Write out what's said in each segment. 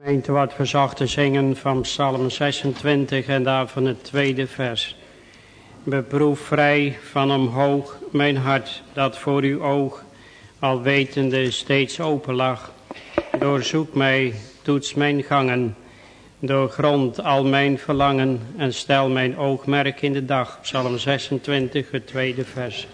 Gemeente wat te zingen van Psalm 26 en daarvan het tweede vers. Beproef vrij van omhoog mijn hart, dat voor uw oog, al wetende, steeds open lag. Doorzoek mij, toets mijn gangen, doorgrond al mijn verlangen en stel mijn oogmerk in de dag. Psalm 26, het tweede vers.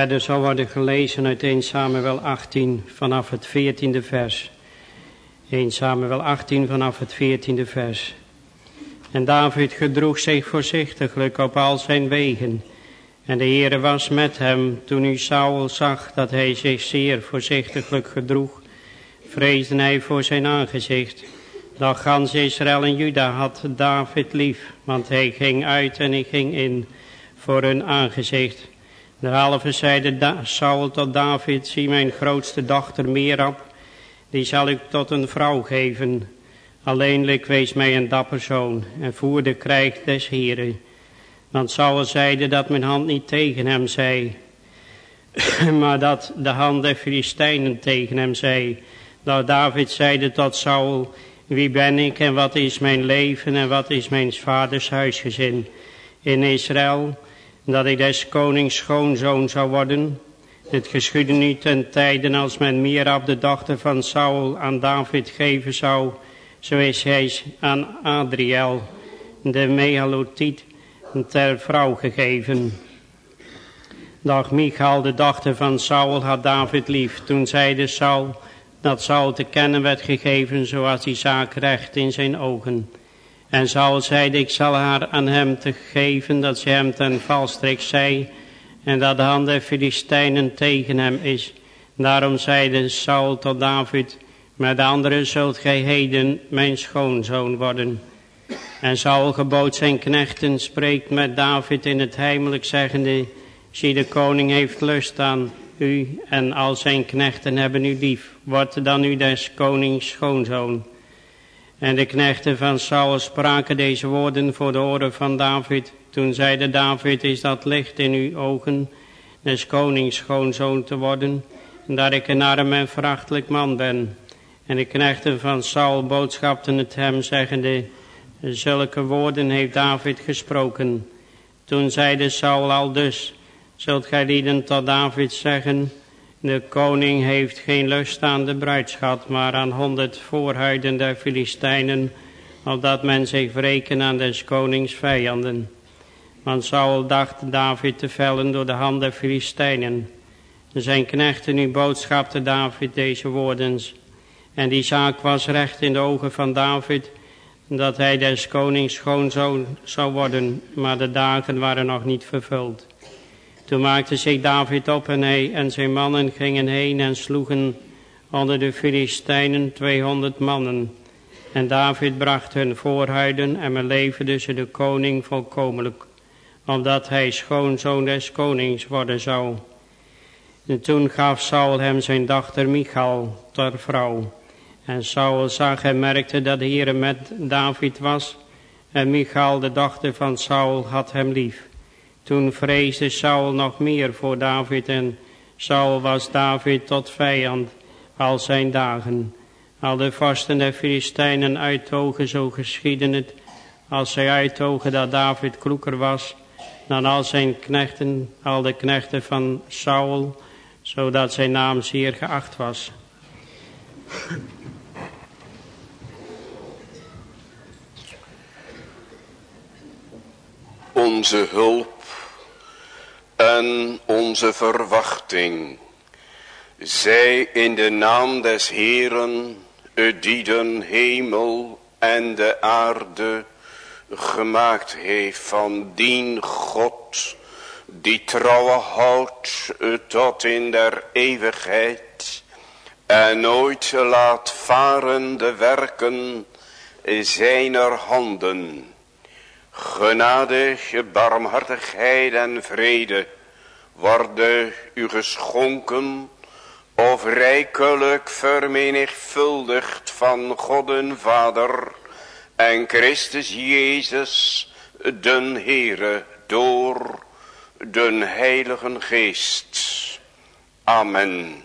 Verder zal worden gelezen uit 1 Samuel 18 vanaf het 14e vers. 1 Samuel 18 vanaf het 14e vers. En David gedroeg zich voorzichtiglijk op al zijn wegen. En de Heere was met hem toen u Saul zag dat hij zich zeer voorzichtiglijk gedroeg. Vreesde hij voor zijn aangezicht. Dat gans Israël en Juda had David lief, want hij ging uit en hij ging in voor hun aangezicht. De halve zeide Saul tot David, zie mijn grootste dochter Merab, die zal ik tot een vrouw geven. Alleenlijk wees mij een dapper zoon en voer de krijg des heren. Want Saul zeide dat mijn hand niet tegen hem zei, maar dat de hand der Filistijnen tegen hem zei. Dat David zeide tot Saul, wie ben ik en wat is mijn leven en wat is mijn vaders huisgezin in Israël? Dat ik des konings schoonzoon zou worden. Het geschiedde niet ten tijden als men Mirab de dochter van Saul aan David geven zou, zo is hij aan Adriel, de Megalotiet, ter vrouw gegeven. Dag Michael, de dochter van Saul, had David lief. Toen zeide Saul dat Saul te kennen werd gegeven, zoals die zaak recht in zijn ogen. En Saul zeide, ik zal haar aan hem te geven, dat ze hem ten valstrik zei, en dat de hand der Filistijnen tegen hem is. Daarom zeide Saul tot David, met de anderen zult gij heden mijn schoonzoon worden. En Saul gebood zijn knechten, spreekt met David in het heimelijk, zeggende, zie de koning heeft lust aan u, en al zijn knechten hebben u lief, wordt dan u des konings schoonzoon. En de knechten van Saul spraken deze woorden voor de oren van David. Toen zeide David, is dat licht in uw ogen, des konings schoonzoon te worden, dat ik een arm en verachtelijk man ben. En de knechten van Saul boodschapten het hem, zeggende, zulke woorden heeft David gesproken. Toen zeide Saul al dus, zult gij lieden tot David zeggen, de koning heeft geen lust aan de bruidschat, maar aan honderd voorhuiden der Filistijnen, opdat men zich wreken aan des konings vijanden. Want Saul dacht David te vellen door de hand der Filistijnen. Zijn knechten nu boodschapte David deze woorden. En die zaak was recht in de ogen van David, dat hij des konings schoonzoon zou worden, maar de dagen waren nog niet vervuld. Toen maakte zich David op en hij en zijn mannen gingen heen en sloegen onder de Filistijnen 200 mannen. En David bracht hun voorhuiden en beleverde ze de koning volkomenlijk, omdat hij schoonzoon des konings worden zou. En toen gaf Saul hem zijn dochter Michal ter vrouw. En Saul zag en merkte dat de Heer met David was. En Michal, de dochter van Saul, had hem lief. Toen vreesde Saul nog meer voor David en Saul was David tot vijand al zijn dagen. Al de vasten der Filistijnen uittogen, zo geschieden het, als zij uittogen dat David kloeker was, dan al zijn knechten, al de knechten van Saul, zodat zijn naam zeer geacht was. Onze hulp onze verwachting, zij in de naam des Heeren, die den hemel en de aarde gemaakt heeft van dien God, die trouwe houdt tot in der eeuwigheid en nooit laat varen de werken zijner handen. Genade, barmhartigheid en vrede worden u geschonken of rijkelijk vermenigvuldigd van God en Vader en Christus Jezus, den Heere, door den Heiligen Geest. Amen.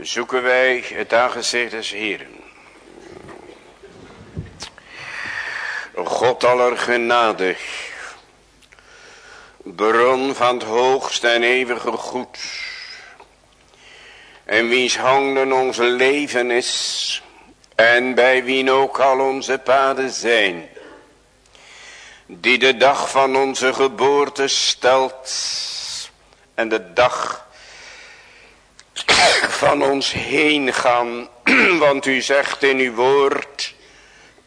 Zoeken wij het aangezicht des Heeren. God aller genade, bron van het hoogste en eeuwige goed, en wiens handen onze leven is, en bij wien ook al onze paden zijn, die de dag van onze geboorte stelt, en de dag van ons heen gaan, want u zegt in uw woord,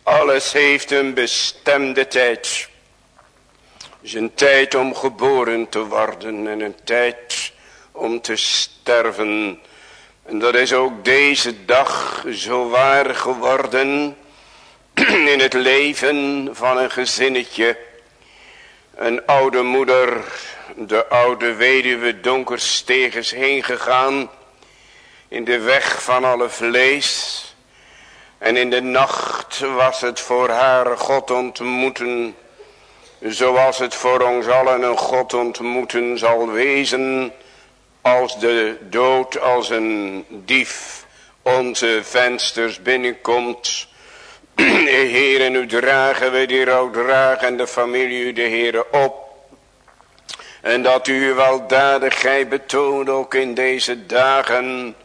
alles heeft een bestemde tijd. Is een tijd om geboren te worden en een tijd om te sterven. En dat is ook deze dag zo waar geworden in het leven van een gezinnetje. Een oude moeder, de oude weduwe donkerstegens heen gegaan in de weg van alle vlees en in de nacht was het voor haar God ontmoeten. Zoals het voor ons allen een God ontmoeten zal wezen. Als de dood als een dief onze vensters binnenkomt. Heeren, u dragen we die rouw dragen en de familie u de Heeren op. En dat u uw weldadigheid betoont ook in deze dagen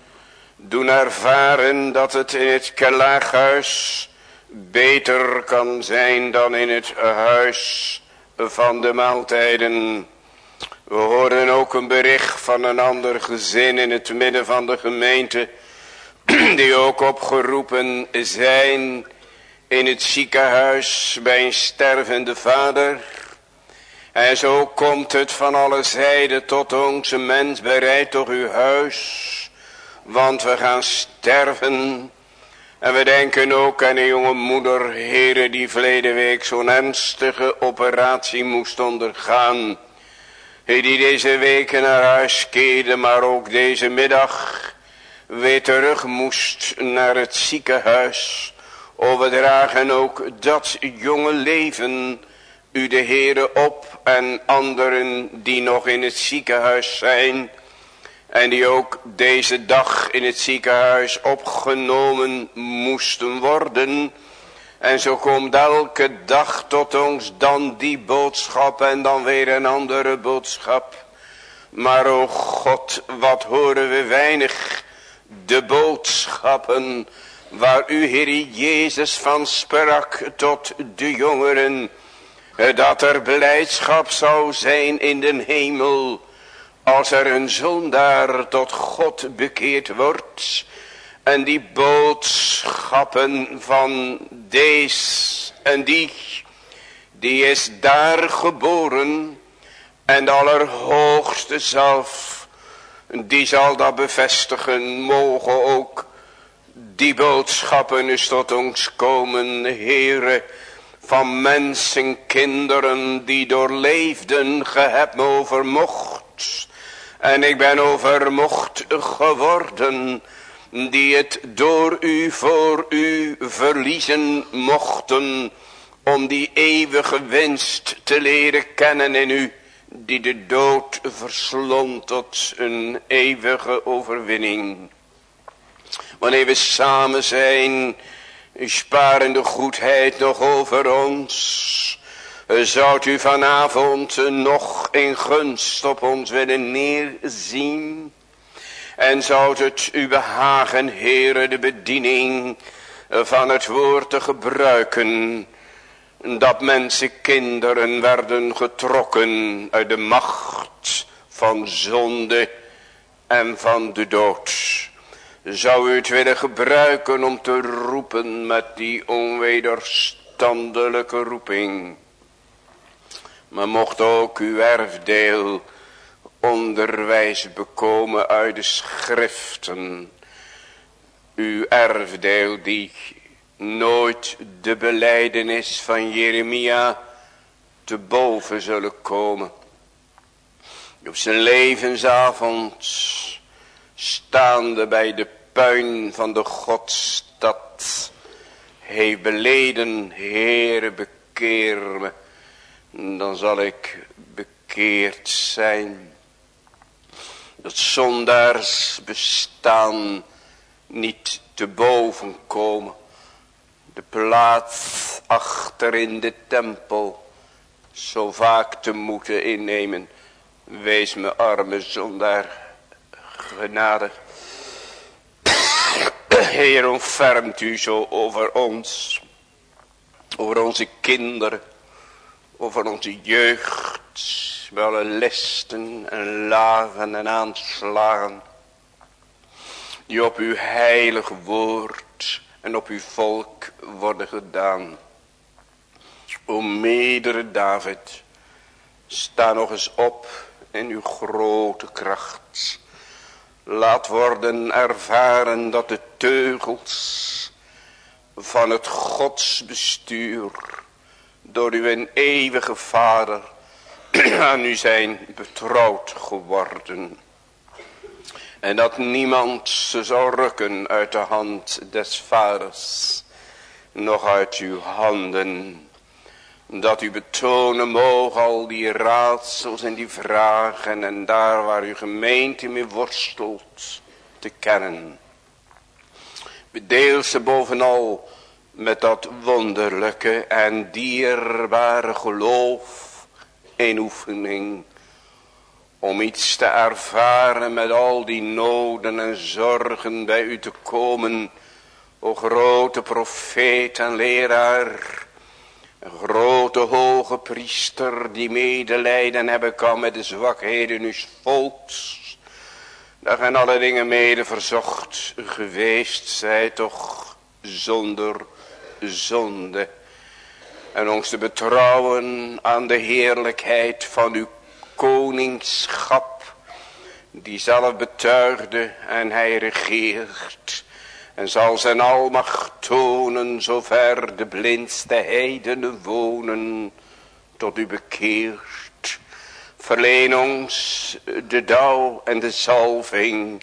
doen ervaren dat het in het kelaaghuis beter kan zijn dan in het huis van de maaltijden. We horen ook een bericht van een ander gezin in het midden van de gemeente, die ook opgeroepen zijn in het ziekenhuis bij een stervende vader. En zo komt het van alle zijden tot onze mens, bereid toch uw huis want we gaan sterven. En we denken ook aan een jonge moeder, heren, die verleden week zo'n ernstige operatie moest ondergaan. Die deze week naar huis keerde, maar ook deze middag weer terug moest naar het ziekenhuis. O, we dragen ook dat jonge leven u de heren op en anderen die nog in het ziekenhuis zijn. En die ook deze dag in het ziekenhuis opgenomen moesten worden. En zo komt elke dag tot ons dan die boodschap en dan weer een andere boodschap. Maar o God, wat horen we weinig. De boodschappen waar u Heer Jezus van sprak tot de jongeren. Dat er blijdschap zou zijn in den hemel als er een zondaar tot God bekeerd wordt. En die boodschappen van deze en die, die is daar geboren. En de Allerhoogste zelf, die zal dat bevestigen, mogen ook die boodschappen is tot ons komen, Heere, van mensen, kinderen die hebt me overmocht. En ik ben overmocht geworden, die het door u, voor u verliezen mochten, om die eeuwige winst te leren kennen in u, die de dood verslond tot een eeuwige overwinning. Wanneer we samen zijn, sparende goedheid nog over ons. Zoudt u vanavond nog in gunst op ons willen neerzien? En zou het u behagen, heren, de bediening van het woord te gebruiken. Dat mensen, kinderen werden getrokken uit de macht van zonde en van de dood. Zou u het willen gebruiken om te roepen met die onwederstandelijke roeping. Maar mocht ook uw erfdeel onderwijs bekomen uit de schriften. Uw erfdeel die nooit de beleidenis van Jeremia te boven zullen komen. Op zijn levensavond staande bij de puin van de Godstad heeft beleden, Heere bekeer me, dan zal ik bekeerd zijn. Dat zondaars bestaan niet te boven komen. De plaats achter in de tempel zo vaak te moeten innemen. Wees me arme zondaar genade. Heer, ontfermt u zo over ons. Over onze kinderen. Over onze jeugd. Wel listen en lagen en aanslagen. Die op uw heilig woord en op uw volk worden gedaan. O medere David. Sta nog eens op in uw grote kracht. Laat worden ervaren dat de teugels van het godsbestuur door uw eeuwige vader aan u zijn betrouwd geworden. En dat niemand ze zal rukken uit de hand des vaders, nog uit uw handen. Dat u betonen mogen al die raadsels en die vragen en daar waar uw gemeente mee worstelt te kennen. Bedeel ze bovenal met dat wonderlijke en dierbare geloof in oefening. Om iets te ervaren met al die noden en zorgen bij u te komen. O grote profeet en leraar grote hoge priester die medelijden hebben kan met de zwakheden uw volks. Dat en alle dingen mede verzocht geweest zij toch zonder zonde. En ons te betrouwen aan de heerlijkheid van uw koningschap. Die zelf betuigde en hij regeert en zal zijn almacht tonen, zover de blindste heidenen wonen, tot u bekeert. Verleen ons de dauw en de zalving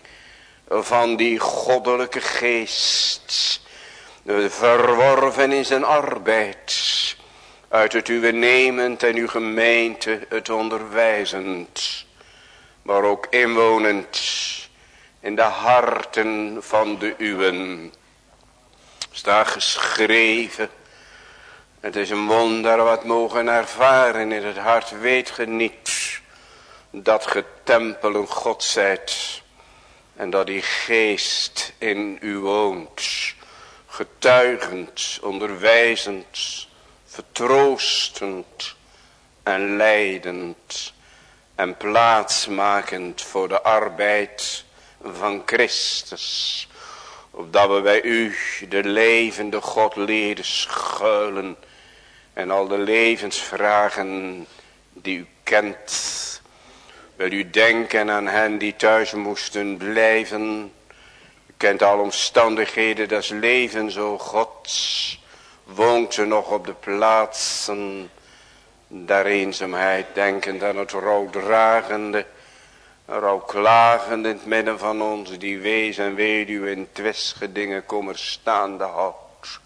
van die goddelijke geest, verworven in zijn arbeid, uit het uwe nemend en uw gemeente het onderwijzend, maar ook inwonend in de harten van de uwen. Staat geschreven. Het is een wonder wat mogen ervaren in het hart. Weet ge niet dat ge tempelen God zijt. En dat die geest in u woont. Getuigend, onderwijzend, vertroostend en leidend. En plaatsmakend voor de arbeid van Christus. Opdat we bij u, de levende God, leren schuilen. En al de levensvragen die u kent. Wil u denken aan hen die thuis moesten blijven. Kent alle omstandigheden des levens, o God. Woont ze nog op de plaatsen der eenzaamheid, denkend aan het rouwdragende klagend in het midden van ons die wees en weduw in twistgedingen kommer staande houdt.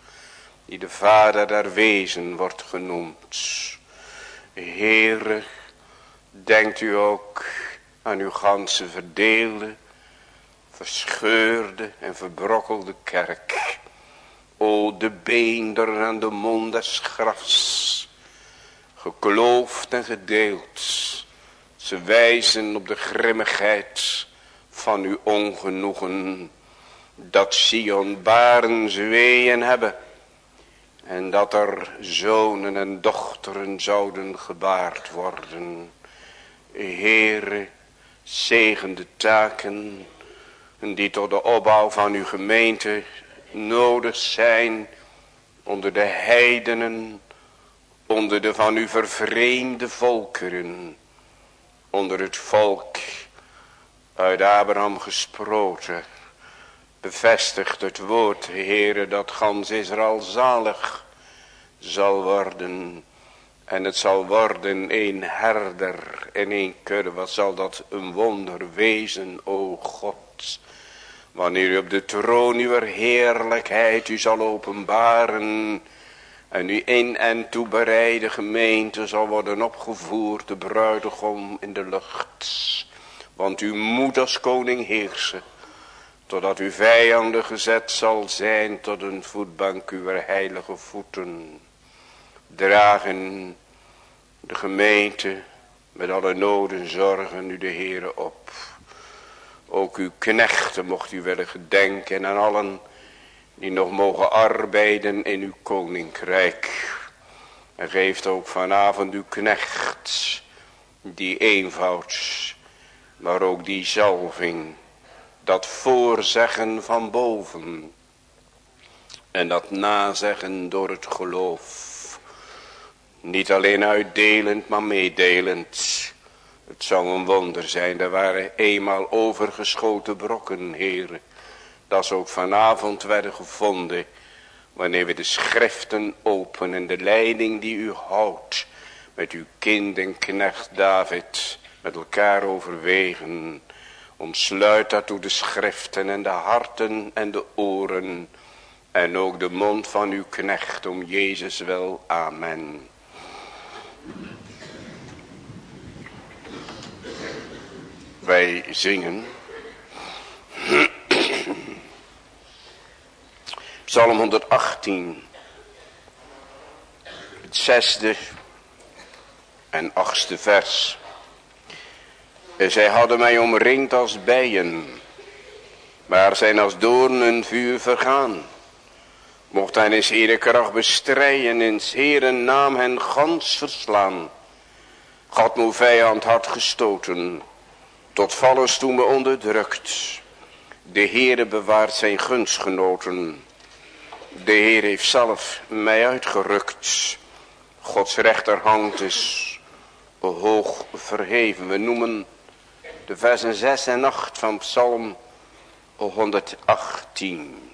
Die de vader der wezen wordt genoemd. Heere, denkt u ook aan uw ganse verdeelde, verscheurde en verbrokkelde kerk. O de beender en de mond des grafs, gekloofd en gedeeld ze wijzen op de grimmigheid van uw ongenoegen. Dat Sion baren zweeën hebben. En dat er zonen en dochteren zouden gebaard worden. Heere, zegen de taken die tot de opbouw van uw gemeente nodig zijn. Onder de heidenen, onder de van u vervreemde volkeren onder het volk uit Abraham gesproken. Bevestigt het woord, Heere, dat gans Israël zalig zal worden. En het zal worden een herder en een kudde. Wat zal dat een wonder wezen, o God. Wanneer u op de troon uw heerlijkheid u zal openbaren en nu in en toebereide gemeente zal worden opgevoerd, de bruidegom in de lucht. Want u moet als koning heersen, totdat uw vijanden gezet zal zijn tot een voetbank uw heilige voeten. Dragen de gemeente met alle noden zorgen u de Heere op. Ook uw knechten mocht u willen gedenken en allen die nog mogen arbeiden in uw koninkrijk. En geeft ook vanavond uw knecht die eenvoud, maar ook die zalving, dat voorzeggen van boven en dat nazeggen door het geloof. Niet alleen uitdelend, maar meedelend. Het zou een wonder zijn, er waren eenmaal overgeschoten brokken, heren dat ze ook vanavond werden gevonden. Wanneer we de schriften openen en de leiding die u houdt. Met uw kind en knecht David met elkaar overwegen. Ontsluit daartoe de schriften en de harten en de oren. En ook de mond van uw knecht om Jezus wel. Amen. Wij zingen. Psalm 118. Het zesde en achtste vers. Zij hadden mij omringd als bijen, maar zijn als doornen vuur vergaan. Mocht hij in zere kracht bestrijden, in heren naam hen gans verslaan. God moe vijand hard gestoten, tot vallen me onderdrukt. De Heere bewaart zijn gunstgenoten de Heer heeft zelf mij uitgerukt. Gods rechterhand is hoog verheven. We noemen de versen 6 en 8 van Psalm 118.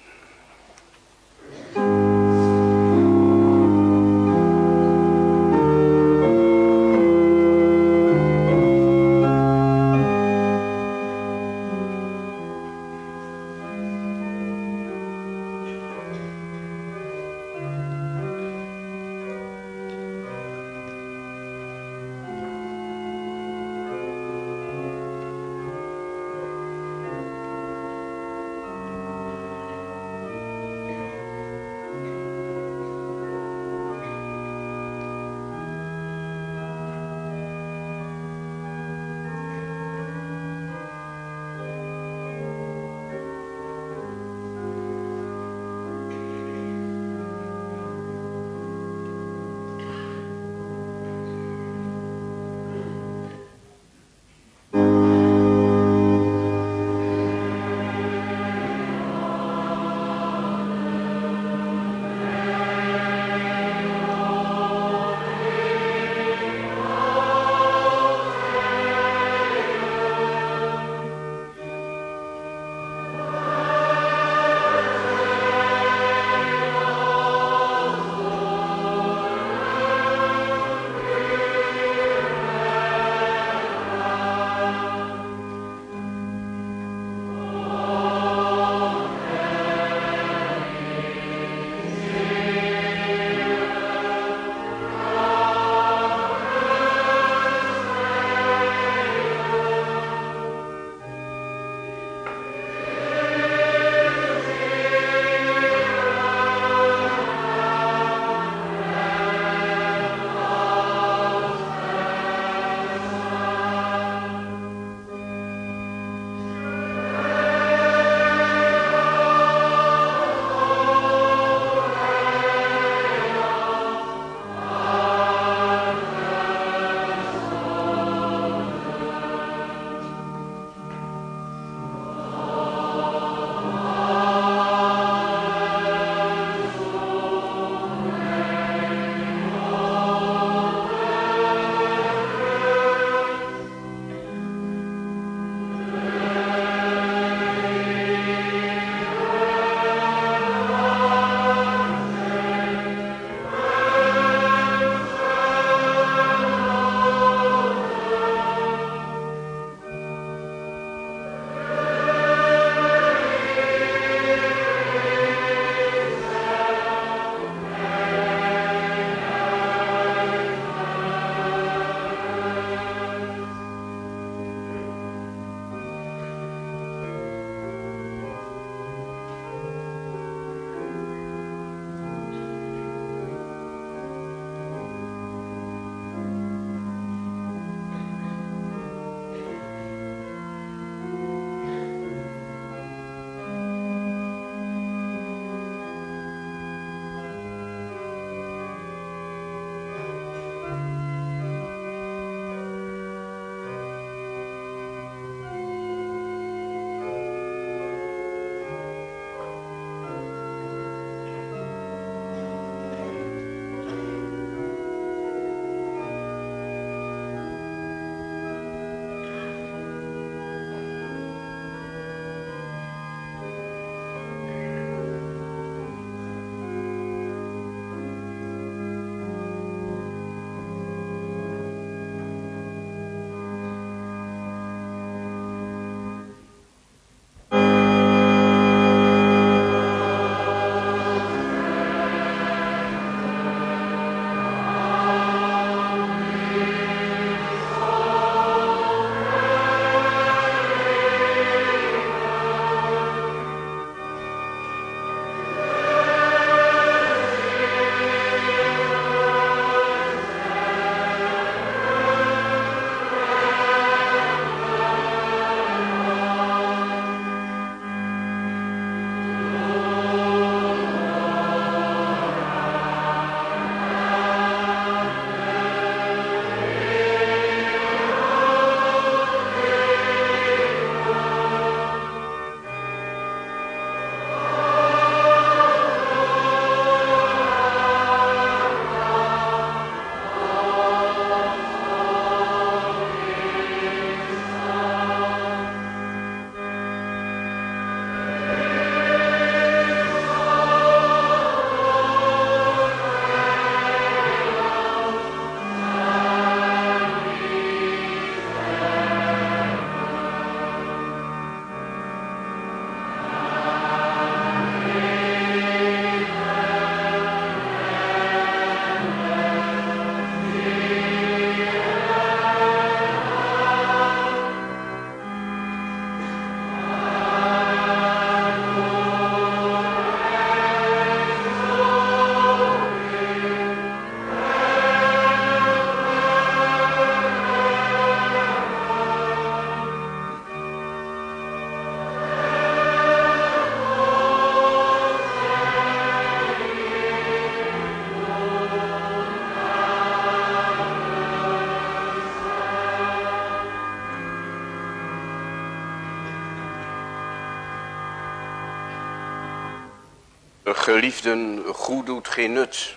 Geliefden, goed doet geen nut.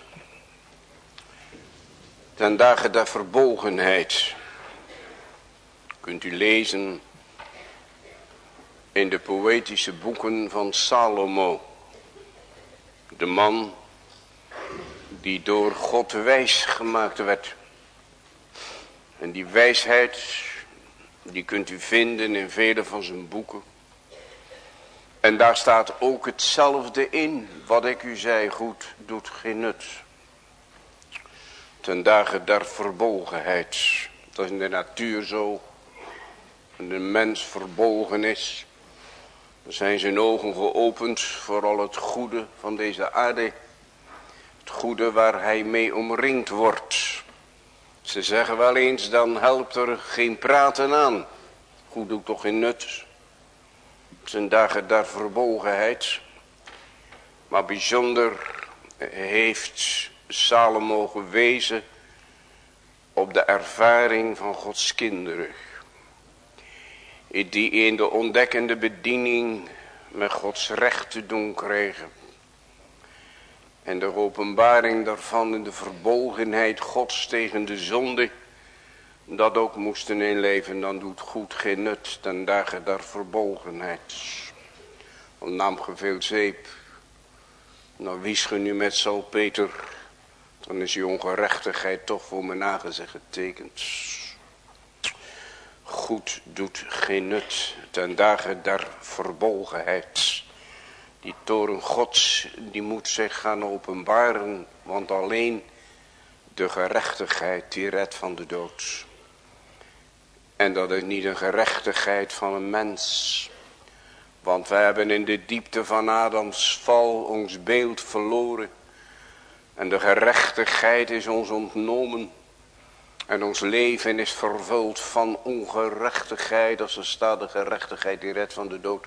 Ten dagen der verbolgenheid. Kunt u lezen in de poëtische boeken van Salomo. De man die door God wijs gemaakt werd. En die wijsheid, die kunt u vinden in vele van zijn boeken. En daar staat ook hetzelfde in, wat ik u zei, goed doet geen nut. Ten dagen der verbolgenheid. Dat is in de natuur zo. En de mens verbolgen is. Dan zijn zijn ogen geopend voor al het goede van deze aarde. Het goede waar hij mee omringd wordt. Ze zeggen wel eens, dan helpt er geen praten aan. Goed doet toch geen nut. Zijn dagen der verbolgenheid. Maar bijzonder heeft Salomo gewezen op de ervaring van Gods kinderen. Die in de ontdekkende bediening met Gods recht te doen kregen. En de openbaring daarvan in de verbolgenheid Gods tegen de zonde. Dat ook moesten inleven, dan doet goed geen nut ten dagen der verbolgenheid. Om naam veel zeep. Nou wies ge nu met Peter, Dan is die ongerechtigheid toch voor mijn nagezicht getekend. Goed doet geen nut ten dagen der verbolgenheid. Die toren gods, die moet zich gaan openbaren. Want alleen de gerechtigheid die redt van de dood. En dat is niet een gerechtigheid van een mens. Want wij hebben in de diepte van Adams val ons beeld verloren. En de gerechtigheid is ons ontnomen. En ons leven is vervuld van ongerechtigheid. Als er staat de gerechtigheid die redt van de dood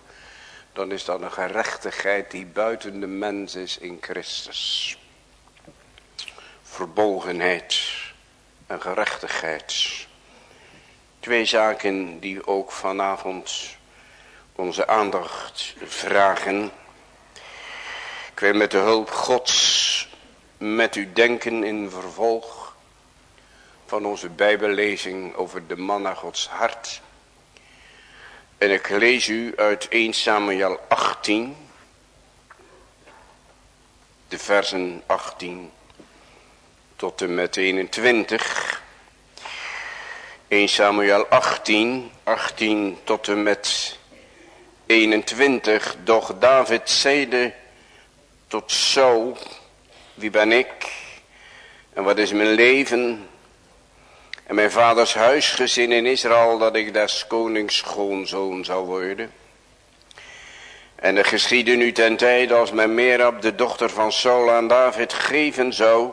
dan is dat een gerechtigheid die buiten de mens is in Christus. Verbolgenheid en gerechtigheid. Twee zaken die ook vanavond onze aandacht vragen. Ik wil met de hulp Gods met u denken in vervolg van onze bijbellezing over de man naar Gods hart. En ik lees u uit 1 Samuel 18, de versen 18 tot en met 21. 1 Samuel 18, 18 tot en met 21. Doch David zeide tot Saul, wie ben ik en wat is mijn leven en mijn vaders huisgezin in Israël dat ik des konings schoonzoon zou worden. En er geschiedde nu ten tijde als men Merab de dochter van Saul aan David geven zou.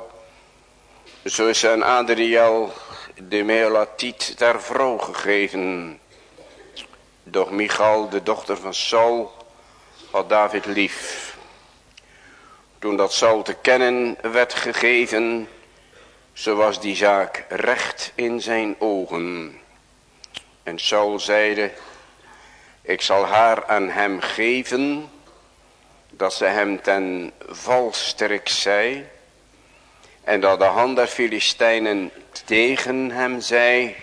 Zo is aan Adriel de Meolatiet ter vrouw gegeven. Doch Michal de dochter van Saul had David lief. Toen dat Saul te kennen werd gegeven zo was die zaak recht in zijn ogen. En Saul zeide, ik zal haar aan hem geven, dat ze hem ten valstrik zei, en dat de hand der Filistijnen tegen hem zei.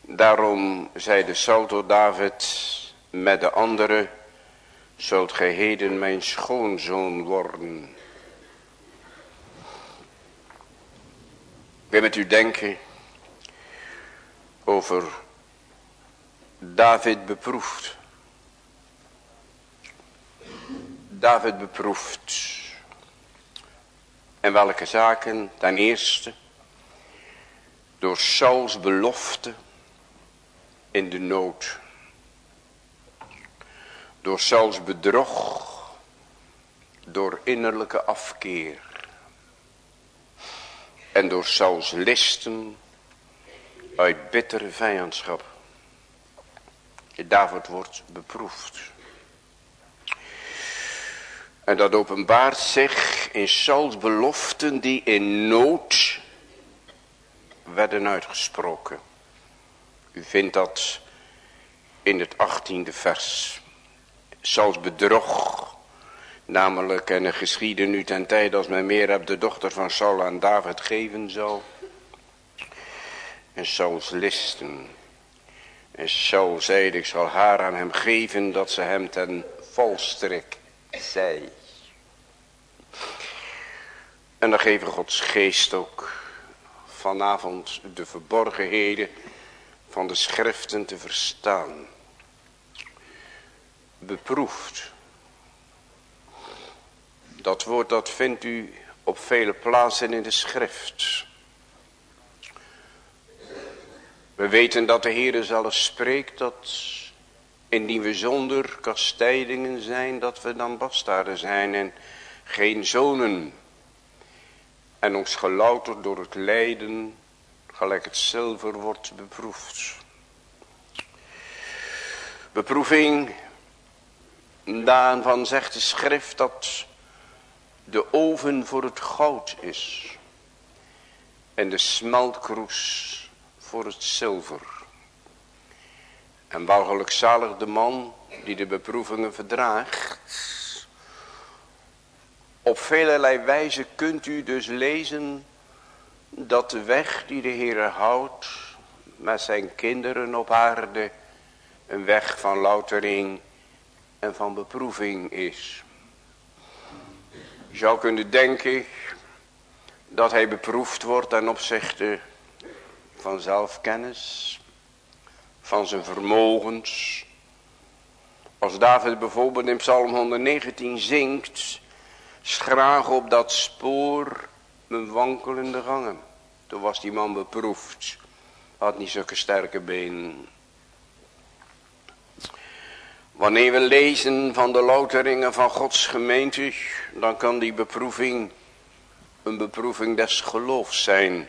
Daarom zeide Saul tot David met de andere, zult gij mijn schoonzoon worden. wil met u denken over David beproefd. David beproefd. En welke zaken? Ten eerste door Sauls belofte in de nood. Door Sauls bedrog, door innerlijke afkeer en door Sauls listen uit bittere vijandschap. David wordt beproefd. En dat openbaart zich in Sauls beloften die in nood werden uitgesproken. U vindt dat in het achttiende vers. Sauls bedrog Namelijk, en er geschieden nu ten tijd als men meer hebt de dochter van Saul aan David geven zal. En Sauls listen. En Saul zeide, ik zal haar aan hem geven dat ze hem ten valstrik zei. En dan geven Gods geest ook vanavond de verborgenheden van de schriften te verstaan. Beproefd. Dat woord dat vindt u op vele plaatsen in de schrift. We weten dat de Heer zelfs spreekt dat indien we zonder kastijdingen zijn, dat we dan bastaarden zijn en geen zonen. En ons gelouterd door het lijden, gelijk het zilver wordt beproefd. Beproeving, daarvan zegt de schrift dat de oven voor het goud is. En de smeltkroes voor het zilver. En wel zalig de man die de beproevingen verdraagt. Op velelei wijze kunt u dus lezen dat de weg die de Heer houdt met zijn kinderen op aarde een weg van loutering en van beproeving is. Je zou kunnen denken dat hij beproefd wordt ten opzichte van zelfkennis, van zijn vermogens. Als David bijvoorbeeld in Psalm 119 zingt, schraag op dat spoor mijn wankelende gangen. Toen was die man beproefd, had niet zulke sterke benen. Wanneer we lezen van de louteringen van Gods gemeente, dan kan die beproeving een beproeving des geloofs zijn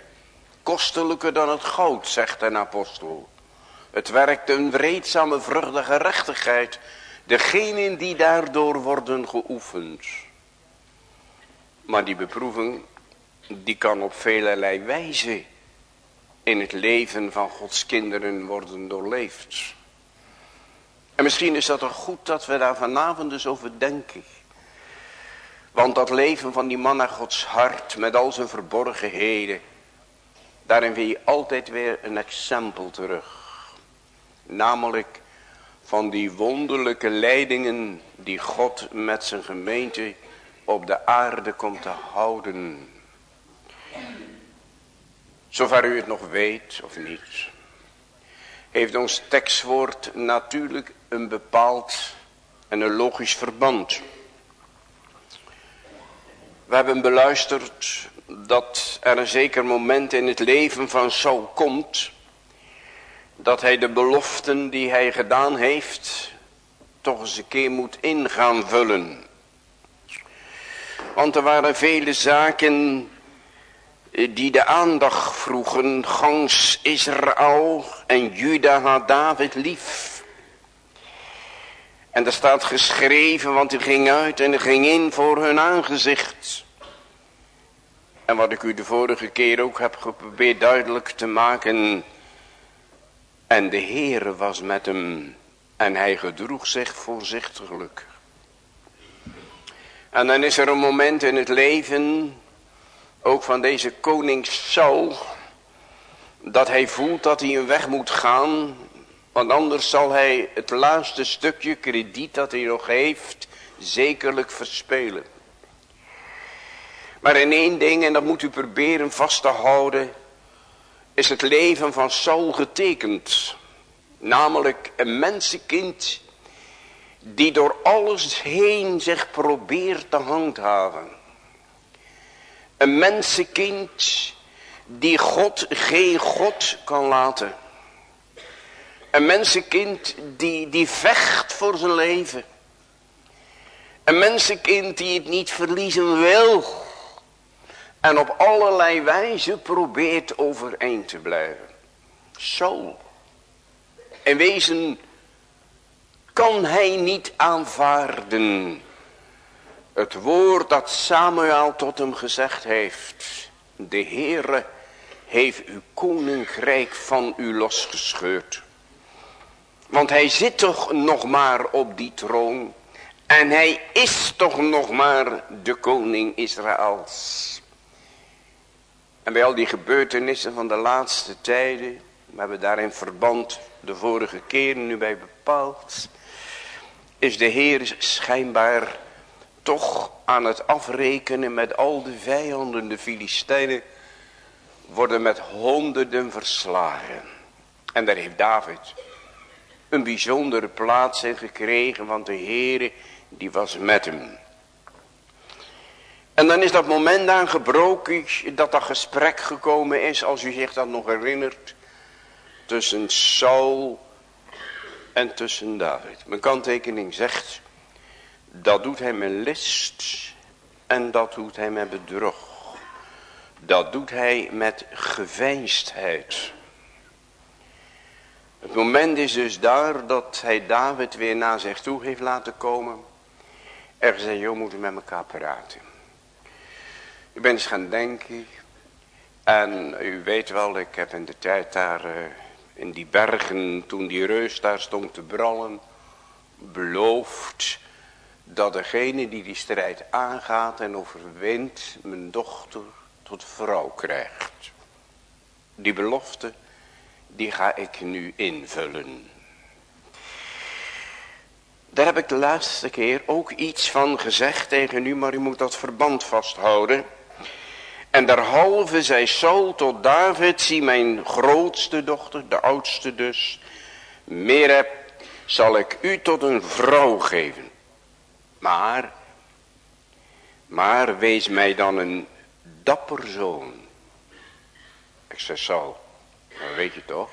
kostelijker dan het goud, zegt een apostel. Het werkt een vreedzame vrucht gerechtigheid, degenen die daardoor worden geoefend. Maar die beproeving, die kan op velelei wijze in het leven van Gods kinderen worden doorleefd. En misschien is dat toch goed dat we daar vanavond dus over denken. Want dat leven van die man naar Gods hart met al zijn verborgenheden Daarin vind je altijd weer een exempel terug. Namelijk van die wonderlijke leidingen die God met zijn gemeente op de aarde komt te houden. Zover u het nog weet of niet. Heeft ons tekstwoord natuurlijk een bepaald en een logisch verband. We hebben beluisterd dat er een zeker moment in het leven van Saul komt. Dat hij de beloften die hij gedaan heeft toch eens een keer moet ingaan vullen. Want er waren vele zaken die de aandacht vroegen. Gans Israël en Juda had David lief. En er staat geschreven, want hij ging uit en hij ging in voor hun aangezicht. En wat ik u de vorige keer ook heb geprobeerd duidelijk te maken. En de Heere was met hem. En hij gedroeg zich voorzichtiglijk. En dan is er een moment in het leven. Ook van deze koning Saul. Dat hij voelt dat hij een weg moet gaan. Want anders zal hij het laatste stukje krediet dat hij nog heeft. Zekerlijk verspelen. Maar in één ding, en dat moet u proberen vast te houden, is het leven van Saul getekend. Namelijk een mensenkind die door alles heen zich probeert te handhaven. Een mensenkind die God geen God kan laten. Een mensenkind die, die vecht voor zijn leven. Een mensenkind die het niet verliezen wil. En op allerlei wijze probeert overeind te blijven. Zo. In wezen kan hij niet aanvaarden. Het woord dat Samuel tot hem gezegd heeft. De Heere heeft uw koninkrijk van u losgescheurd. Want hij zit toch nog maar op die troon. En hij is toch nog maar de koning Israëls. En bij al die gebeurtenissen van de laatste tijden. We hebben daar in verband de vorige keren nu bij bepaald. Is de Heer schijnbaar toch aan het afrekenen met al de vijanden. De Filistijnen worden met honderden verslagen. En daar heeft David een bijzondere plaats in gekregen. Want de Heer die was met hem. En dan is dat moment aangebroken dat dat gesprek gekomen is, als u zich dat nog herinnert, tussen Saul en tussen David. Mijn kanttekening zegt, dat doet hij met list en dat doet hij met bedrog. Dat doet hij met geveinsdheid. Het moment is dus daar dat hij David weer naar zich toe heeft laten komen. Er zei, joh, moeten met elkaar praten. Ik ben eens gaan denken. En u weet wel, ik heb in de tijd daar uh, in die bergen, toen die reus daar stond te brallen, beloofd dat degene die die strijd aangaat en overwint, mijn dochter tot vrouw krijgt. Die belofte, die ga ik nu invullen. Daar heb ik de laatste keer ook iets van gezegd tegen u, maar u moet dat verband vasthouden. En derhalve zei Saul tot David, zie mijn grootste dochter, de oudste dus, Mereb, zal ik u tot een vrouw geven. Maar, maar wees mij dan een dapper zoon. Ik zei Saul, weet je toch?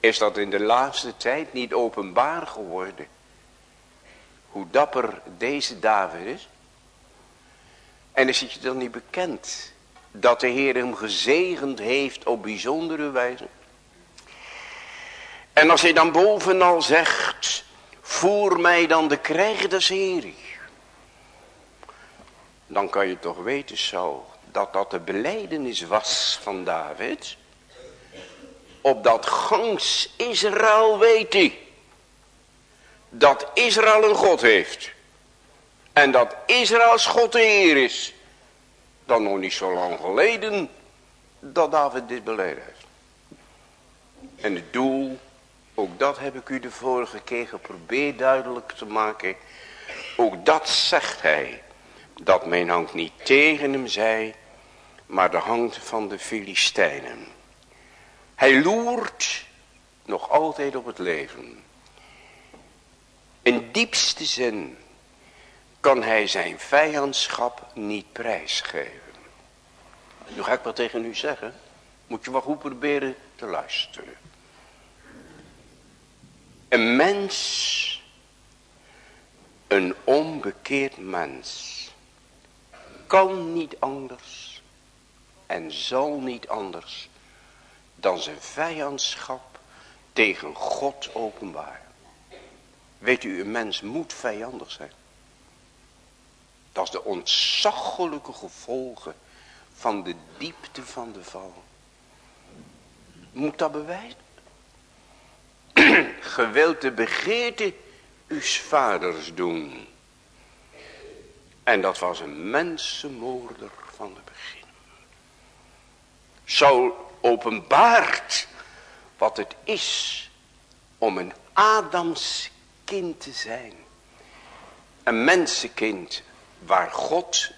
Is dat in de laatste tijd niet openbaar geworden? Hoe dapper deze David is? En is het je dan niet bekend dat de Heer hem gezegend heeft op bijzondere wijze? En als hij dan bovenal zegt, voer mij dan de krijg des Heeren. Dan kan je toch weten zo, dat dat de beleidenis was van David. Opdat gans Israël weet hij. Dat Israël een God heeft. En dat Israëls God de Heer is. Dan nog niet zo lang geleden dat David dit beleden heeft. En het doel, ook dat heb ik u de vorige keer geprobeerd duidelijk te maken. Ook dat zegt hij. Dat mijn hand niet tegen hem zij, maar de hand van de Filistijnen. Hij loert nog altijd op het leven. In diepste zin kan hij zijn vijandschap niet prijsgeven. Nu ga ik wat tegen u zeggen. Moet je wel goed proberen te luisteren. Een mens, een onbekeerd mens, kan niet anders en zal niet anders dan zijn vijandschap tegen God openbaar. Weet u, een mens moet vijandig zijn. Dat is de ontzaglijke gevolgen van de diepte van de val. Moet dat bewijzen? Gewild de begeerte uw vaders doen. En dat was een mensenmoorder van het begin. Zo openbaart wat het is om een Adams kind te zijn. Een mensenkind waar God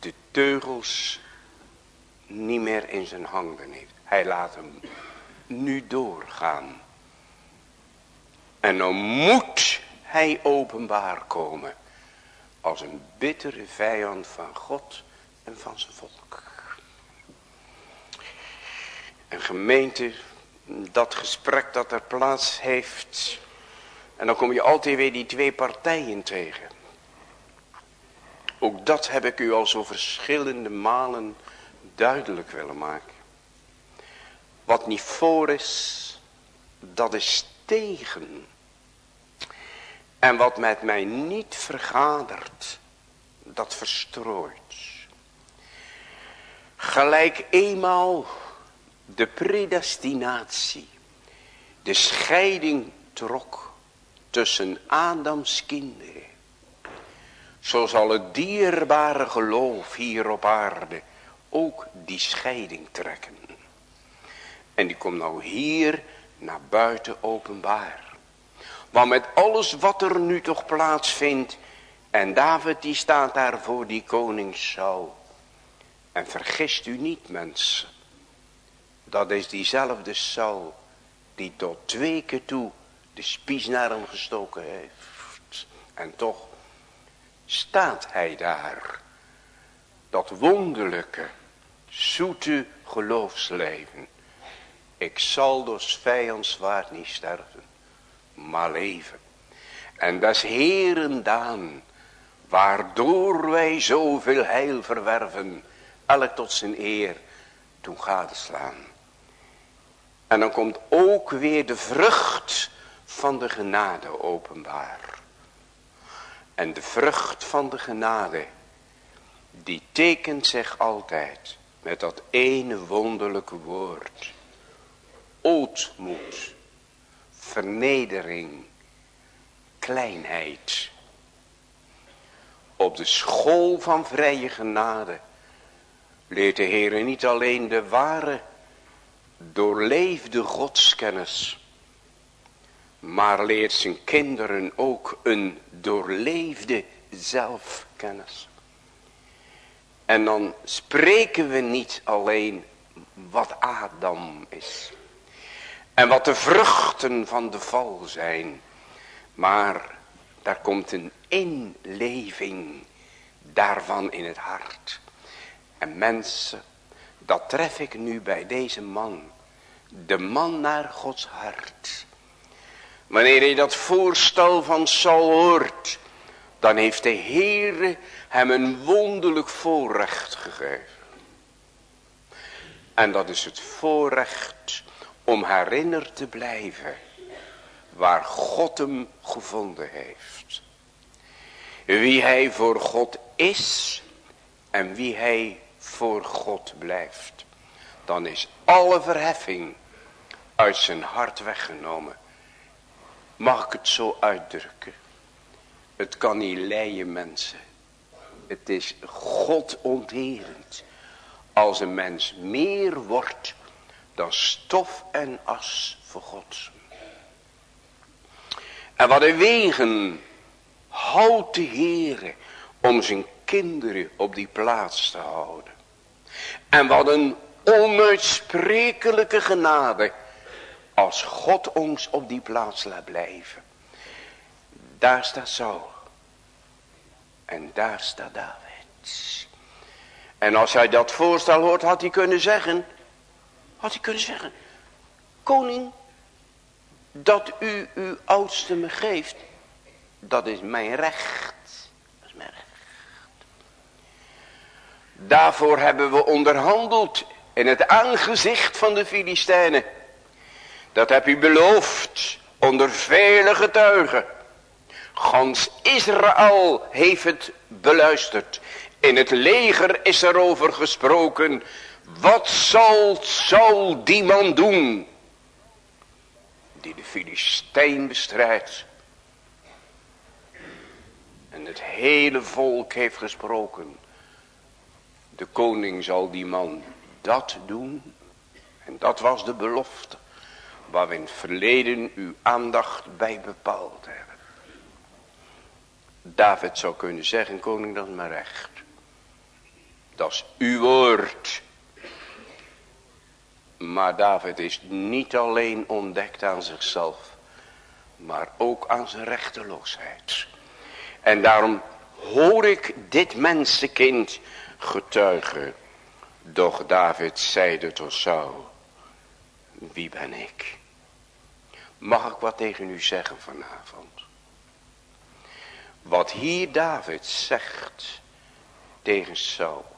de teugels niet meer in zijn handen heeft. Hij laat hem nu doorgaan. En dan moet hij openbaar komen als een bittere vijand van God en van zijn volk. En gemeente, dat gesprek dat er plaats heeft, en dan kom je altijd weer die twee partijen tegen. Ook dat heb ik u al zo verschillende malen duidelijk willen maken. Wat niet voor is, dat is tegen. En wat met mij niet vergadert, dat verstrooit. Gelijk eenmaal de predestinatie, de scheiding trok tussen Adams kinderen. Zo zal het dierbare geloof hier op aarde ook die scheiding trekken. En die komt nou hier naar buiten openbaar. Want met alles wat er nu toch plaatsvindt. En David die staat daar voor die koning Saul. En vergist u niet mensen. Dat is diezelfde Saul. Die tot twee keer toe de spies naar hem gestoken heeft. En toch staat hij daar. Dat wonderlijke, zoete geloofsleven. Ik zal door vijandswaard niet sterven, maar leven. En dat is herendaan, waardoor wij zoveel heil verwerven, elk tot zijn eer, toen gadeslaan. En dan komt ook weer de vrucht van de genade openbaar. En de vrucht van de genade, die tekent zich altijd met dat ene wonderlijke woord. Ootmoed, vernedering, kleinheid. Op de school van vrije genade leert de Heer niet alleen de ware, doorleefde godskennis maar leert zijn kinderen ook een doorleefde zelfkennis. En dan spreken we niet alleen wat Adam is. En wat de vruchten van de val zijn. Maar daar komt een inleving daarvan in het hart. En mensen, dat tref ik nu bij deze man. De man naar Gods hart. Wanneer hij dat voorstel van Saul hoort. Dan heeft de Heere hem een wonderlijk voorrecht gegeven. En dat is het voorrecht om herinnerd te blijven. Waar God hem gevonden heeft. Wie hij voor God is. En wie hij voor God blijft. Dan is alle verheffing uit zijn hart weggenomen. Mag ik het zo uitdrukken? Het kan niet leien mensen. Het is God onterend. Als een mens meer wordt dan stof en as voor God. En wat een wegen houdt de Heer om zijn kinderen op die plaats te houden. En wat een onuitsprekelijke genade als God ons op die plaats laat blijven. Daar staat Saul. En daar staat David. En als hij dat voorstel hoort, had hij kunnen zeggen. Had hij kunnen zeggen. Koning, dat u uw oudste me geeft. Dat is mijn recht. Dat is mijn recht. Daarvoor hebben we onderhandeld in het aangezicht van de Filistijnen. Dat heb u beloofd onder vele getuigen. Gans Israël heeft het beluisterd. In het leger is er over gesproken. Wat zal, zal die man doen? Die de Filistijn bestrijdt. En het hele volk heeft gesproken. De koning zal die man dat doen. En dat was de belofte waar we in het verleden uw aandacht bij bepaald hebben. David zou kunnen zeggen, koning, dat mijn recht. Dat is uw woord. Maar David is niet alleen ontdekt aan zichzelf, maar ook aan zijn rechteloosheid. En daarom hoor ik dit mensenkind getuigen. Doch David zeide tot Saul, wie ben ik? Mag ik wat tegen u zeggen vanavond? Wat hier David zegt tegen Saul.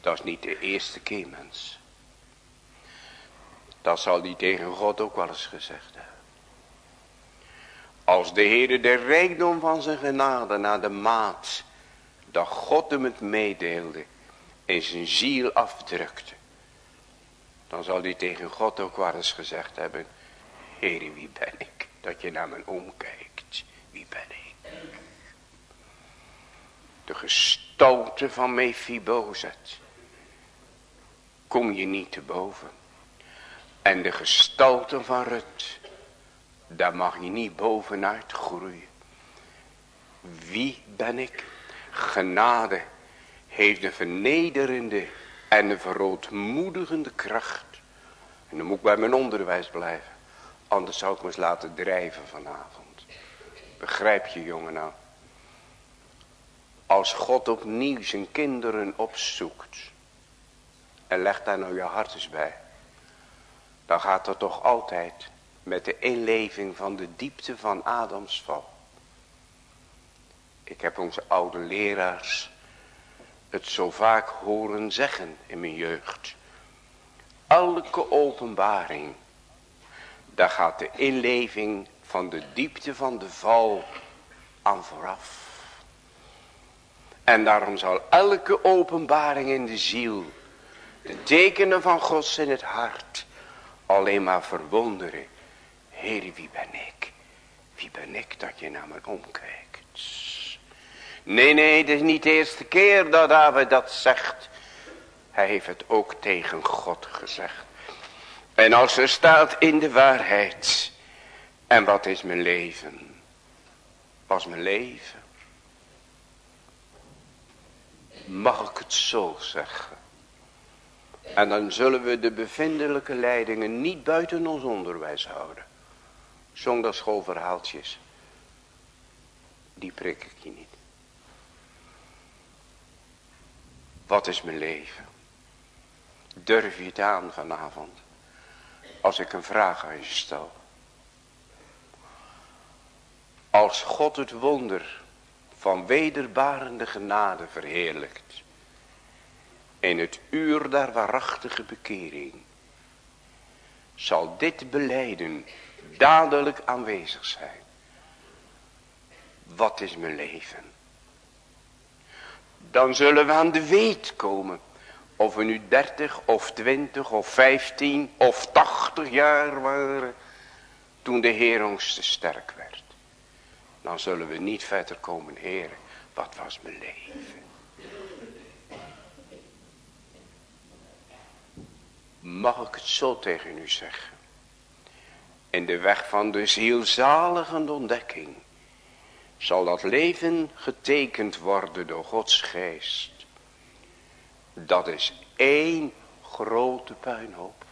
Dat is niet de eerste keer mens. Dat zal hij tegen God ook wel eens gezegd hebben. Als de Heer de rijkdom van zijn genade naar de maat dat God hem het meedeelde in zijn ziel afdrukte. Dan zal hij tegen God ook wel eens gezegd hebben. Heer, wie ben ik? dat je naar me omkijkt. Wie ben ik? De gestalte van Mephibozet. Kom je niet te boven. En de gestalte van Rut. Daar mag je niet bovenuit groeien. Wie ben ik? Genade heeft een vernederende en een verootmoedigende kracht. En dan moet ik bij mijn onderwijs blijven. Anders zou ik me eens laten drijven vanavond. Begrijp je jongen nou? Als God opnieuw zijn kinderen opzoekt. En legt daar nou je hart eens bij. Dan gaat er toch altijd met de inleving van de diepte van Adams val. Ik heb onze oude leraars het zo vaak horen zeggen in mijn jeugd. Elke openbaring, daar gaat de inleving van de diepte van de val aan vooraf. En daarom zal elke openbaring in de ziel, de tekenen van Gods in het hart, alleen maar verwonderen. Heer, wie ben ik? Wie ben ik dat je naar me omkijkt? Nee, nee, het is niet de eerste keer dat David dat zegt. Hij heeft het ook tegen God gezegd. En als er staat in de waarheid. En wat is mijn leven? Was mijn leven? Mag ik het zo zeggen? En dan zullen we de bevindelijke leidingen niet buiten ons onderwijs houden. Zondagschoolverhaaltjes. Die prik ik je niet. Wat is mijn leven? Durf je het aan vanavond? Als ik een vraag aan je stel. Als God het wonder van wederbarende genade verheerlijkt. In het uur der waarachtige bekering. Zal dit beleiden dadelijk aanwezig zijn. Wat is mijn leven? Dan zullen we aan de weet komen. Of we nu 30 of 20 of 15 of 80 jaar waren. Toen de Heer ons te sterk werd. Dan zullen we niet verder komen. Heer, wat was mijn leven? Mag ik het zo tegen u zeggen? In de weg van de zielzalige ontdekking zal dat leven getekend worden door Gods geest. Dat is één grote puinhoop.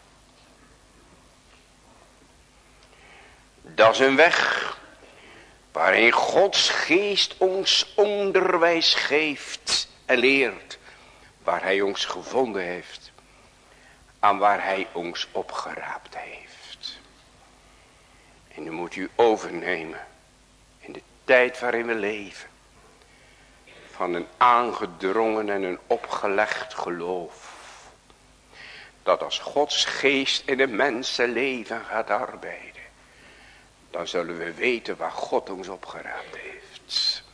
Dat is een weg waarin Gods geest ons onderwijs geeft en leert. Waar hij ons gevonden heeft. En waar hij ons opgeraapt heeft. En nu moet u overnemen tijd waarin we leven. Van een aangedrongen en een opgelegd geloof. Dat als Gods geest in een mensenleven gaat arbeiden. Dan zullen we weten waar God ons opgeraapt heeft.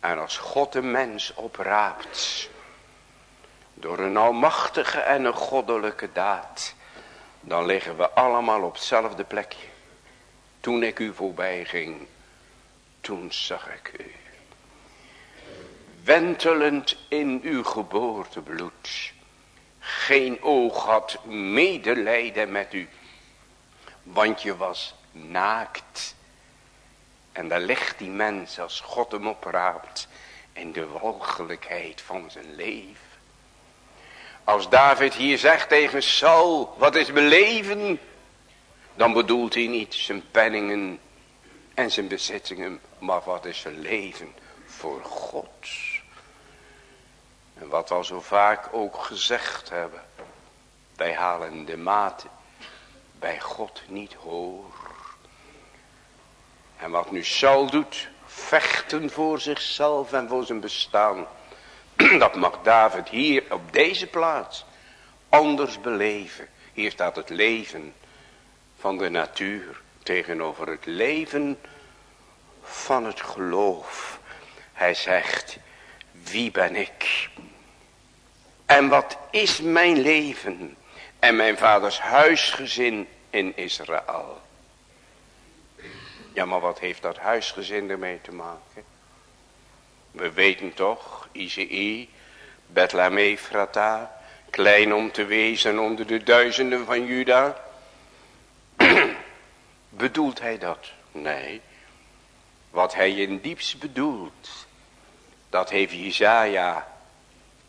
En als God een mens opraapt. Door een almachtige en een goddelijke daad. Dan liggen we allemaal op hetzelfde plekje. Toen ik u voorbij ging, toen zag ik u. Wentelend in uw geboortebloed. Geen oog had medelijden met u. Want je was naakt. En daar ligt die mens als God hem opraapt. In de walgelijkheid van zijn leven. Als David hier zegt tegen Saul. Wat is mijn leven? dan bedoelt hij niet zijn penningen en zijn bezittingen, maar wat is zijn leven voor God. En wat al zo vaak ook gezegd hebben, wij halen de maat bij God niet hoor. En wat nu Saul doet, vechten voor zichzelf en voor zijn bestaan. Dat mag David hier op deze plaats anders beleven. Hier staat het leven van de natuur tegenover het leven van het geloof. Hij zegt, wie ben ik? En wat is mijn leven en mijn vaders huisgezin in Israël? Ja, maar wat heeft dat huisgezin ermee te maken? We weten toch, ICI, Bethlehem Efrata, klein om te wezen onder de duizenden van Juda. Bedoelt hij dat? Nee. Wat hij in diepst bedoelt, dat heeft Jezaja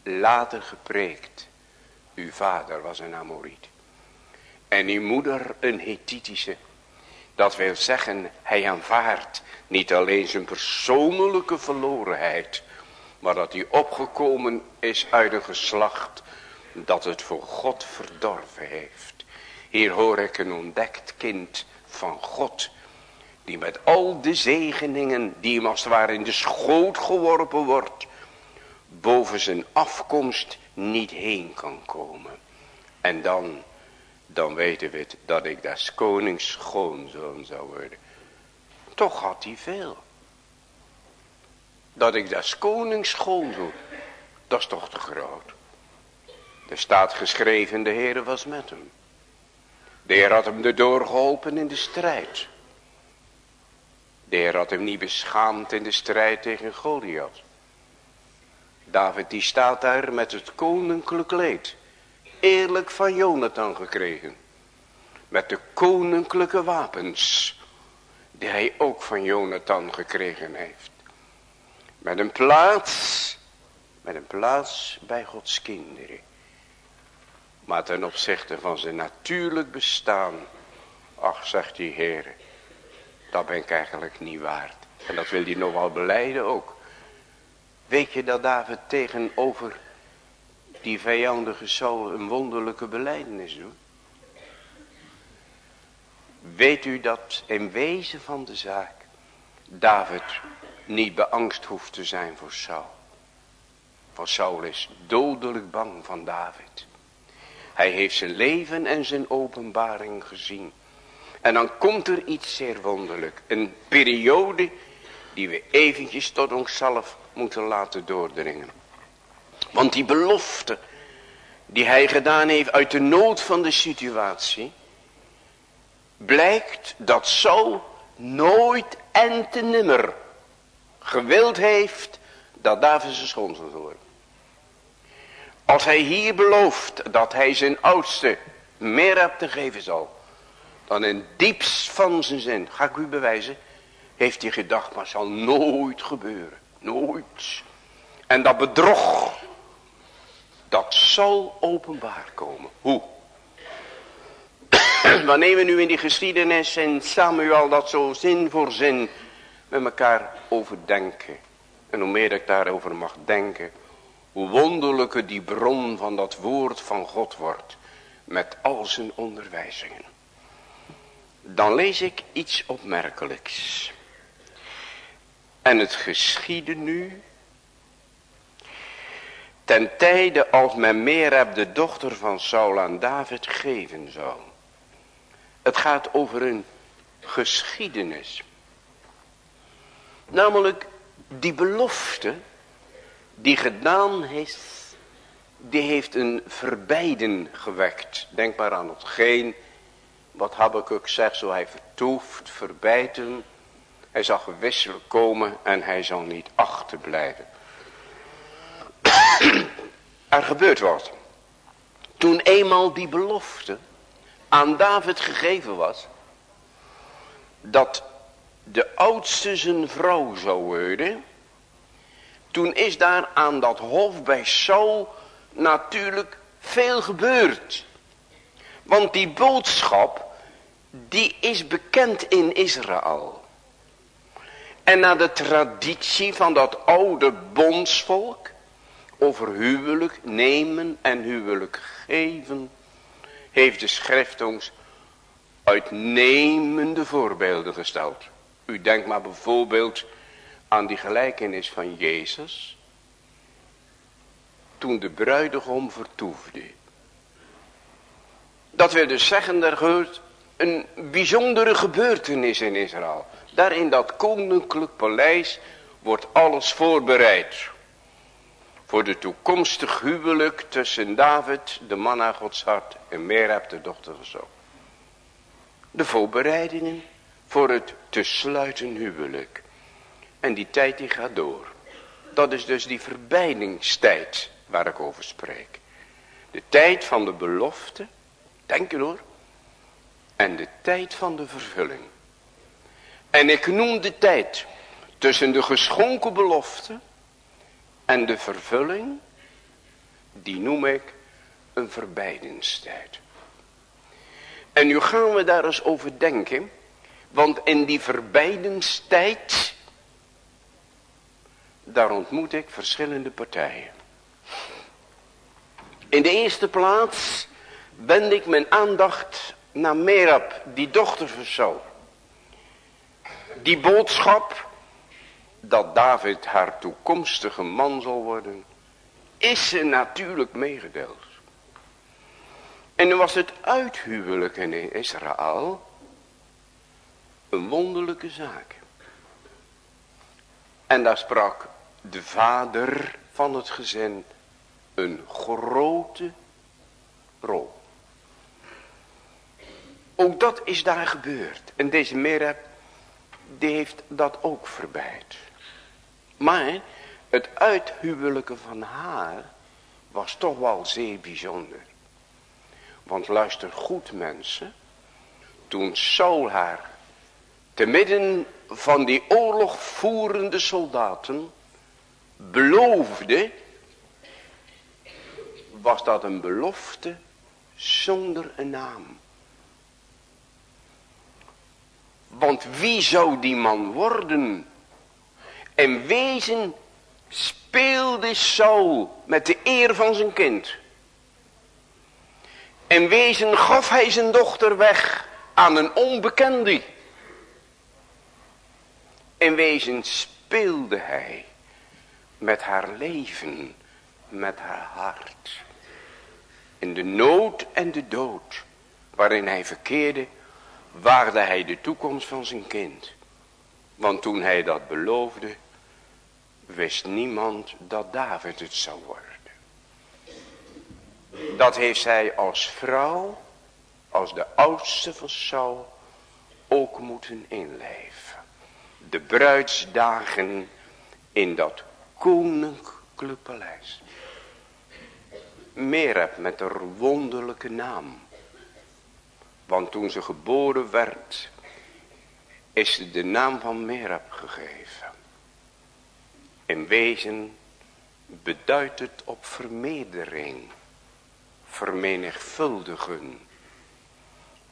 later gepreekt. Uw vader was een Amoriet. En uw moeder een Hethitische. Dat wil zeggen, hij aanvaardt niet alleen zijn persoonlijke verlorenheid. Maar dat hij opgekomen is uit een geslacht dat het voor God verdorven heeft. Hier hoor ik een ontdekt kind van God. Die met al de zegeningen die hem als het ware in de schoot geworpen wordt. Boven zijn afkomst niet heen kan komen. En dan, dan weten we het dat ik des konings schoonzoon zou worden. Toch had hij veel. Dat ik des konings schoonzoon, dat is toch te groot. Er staat geschreven, de Heer was met hem. De Heer had hem erdoor geholpen in de strijd. De Heer had hem niet beschaamd in de strijd tegen Goliath. David die staat daar met het koninklijk leed. Eerlijk van Jonathan gekregen. Met de koninklijke wapens. Die hij ook van Jonathan gekregen heeft. Met een plaats. Met een plaats bij Gods kinderen. Maar ten opzichte van zijn natuurlijk bestaan. Ach zegt die Heer. Dat ben ik eigenlijk niet waard. En dat wil hij nog wel beleiden ook. Weet je dat David tegenover die vijandige Saul een wonderlijke beleidenis doet? Weet u dat in wezen van de zaak David niet beangst hoeft te zijn voor Saul. Want Saul is dodelijk bang van David. Hij heeft zijn leven en zijn openbaring gezien. En dan komt er iets zeer wonderlijk. Een periode die we eventjes tot onszelf moeten laten doordringen. Want die belofte die hij gedaan heeft uit de nood van de situatie. Blijkt dat zo nooit en te nimmer gewild heeft dat David zijn schoonzoon zou worden. Als hij hier belooft dat hij zijn oudste meer hebt te geven zal. Dan in diepst van zijn zin, ga ik u bewijzen. Heeft hij gedacht, maar zal nooit gebeuren. Nooit. En dat bedrog. Dat zal openbaar komen. Hoe? Wanneer we nu in die geschiedenis en Samuel dat zo zin voor zin met elkaar overdenken. En hoe meer ik daarover mag denken. Hoe wonderlijker die bron van dat woord van God wordt. Met al zijn onderwijzingen. Dan lees ik iets opmerkelijks. En het geschiedde nu. Ten tijde als men meer heb de dochter van Saul aan David geven zou. Het gaat over een geschiedenis. Namelijk die belofte die gedaan is, die heeft een verbijden gewekt. Denk maar aan hetgeen wat Habakkuk zegt, zo hij vertoeft, verbijten. Hij zal gewisselijk komen en hij zal niet achterblijven. er gebeurt wat. Toen eenmaal die belofte aan David gegeven was, dat de oudste zijn vrouw zou worden, toen is daar aan dat hof bij Saul natuurlijk veel gebeurd. Want die boodschap, die is bekend in Israël. En naar de traditie van dat oude bondsvolk, over huwelijk nemen en huwelijk geven, heeft de schrift ons uitnemende voorbeelden gesteld. U denkt maar bijvoorbeeld aan die gelijkenis van Jezus. Toen de bruidegom vertoefde. Dat wil dus zeggen, er gebeurt een bijzondere gebeurtenis in Israël. Daar in dat koninklijk paleis wordt alles voorbereid. Voor de toekomstig huwelijk tussen David, de man naar Gods hart, en Merab, de dochter van zo. De voorbereidingen voor het te sluiten huwelijk. En die tijd die gaat door. Dat is dus die verbijningstijd waar ik over spreek. De tijd van de belofte, denk je hoor. En de tijd van de vervulling. En ik noem de tijd tussen de geschonken belofte en de vervulling, die noem ik een verbijdenstijd. En nu gaan we daar eens over denken, want in die verbijdenstijd, daar ontmoet ik verschillende partijen. In de eerste plaats wend ik mijn aandacht naar Merab, die dochter van Saul. Die boodschap dat David haar toekomstige man zal worden, is ze natuurlijk meegedeeld. En nu was het uithuwelijk in Israël een wonderlijke zaak. En daar sprak de vader van het gezin een grote rol. Ook dat is daar gebeurd. En deze Merab, die heeft dat ook verbeid. Maar het uithuwelijke van haar was toch wel zeer bijzonder. Want luister goed mensen. Toen Saul haar te midden van die oorlogvoerende soldaten beloofde. Was dat een belofte zonder een naam. Want wie zou die man worden? En wezen speelde Saul met de eer van zijn kind. En wezen gaf hij zijn dochter weg aan een onbekende. En wezen speelde hij met haar leven, met haar hart. In de nood en de dood waarin hij verkeerde, waarde hij de toekomst van zijn kind. Want toen hij dat beloofde, wist niemand dat David het zou worden. Dat heeft zij als vrouw, als de oudste van Saul, ook moeten inleven. De bruidsdagen in dat koninklijk paleis. Merab met haar wonderlijke naam. Want toen ze geboren werd, is ze de naam van Merab gegeven. In wezen beduidt het op vermeerdering, vermenigvuldigen.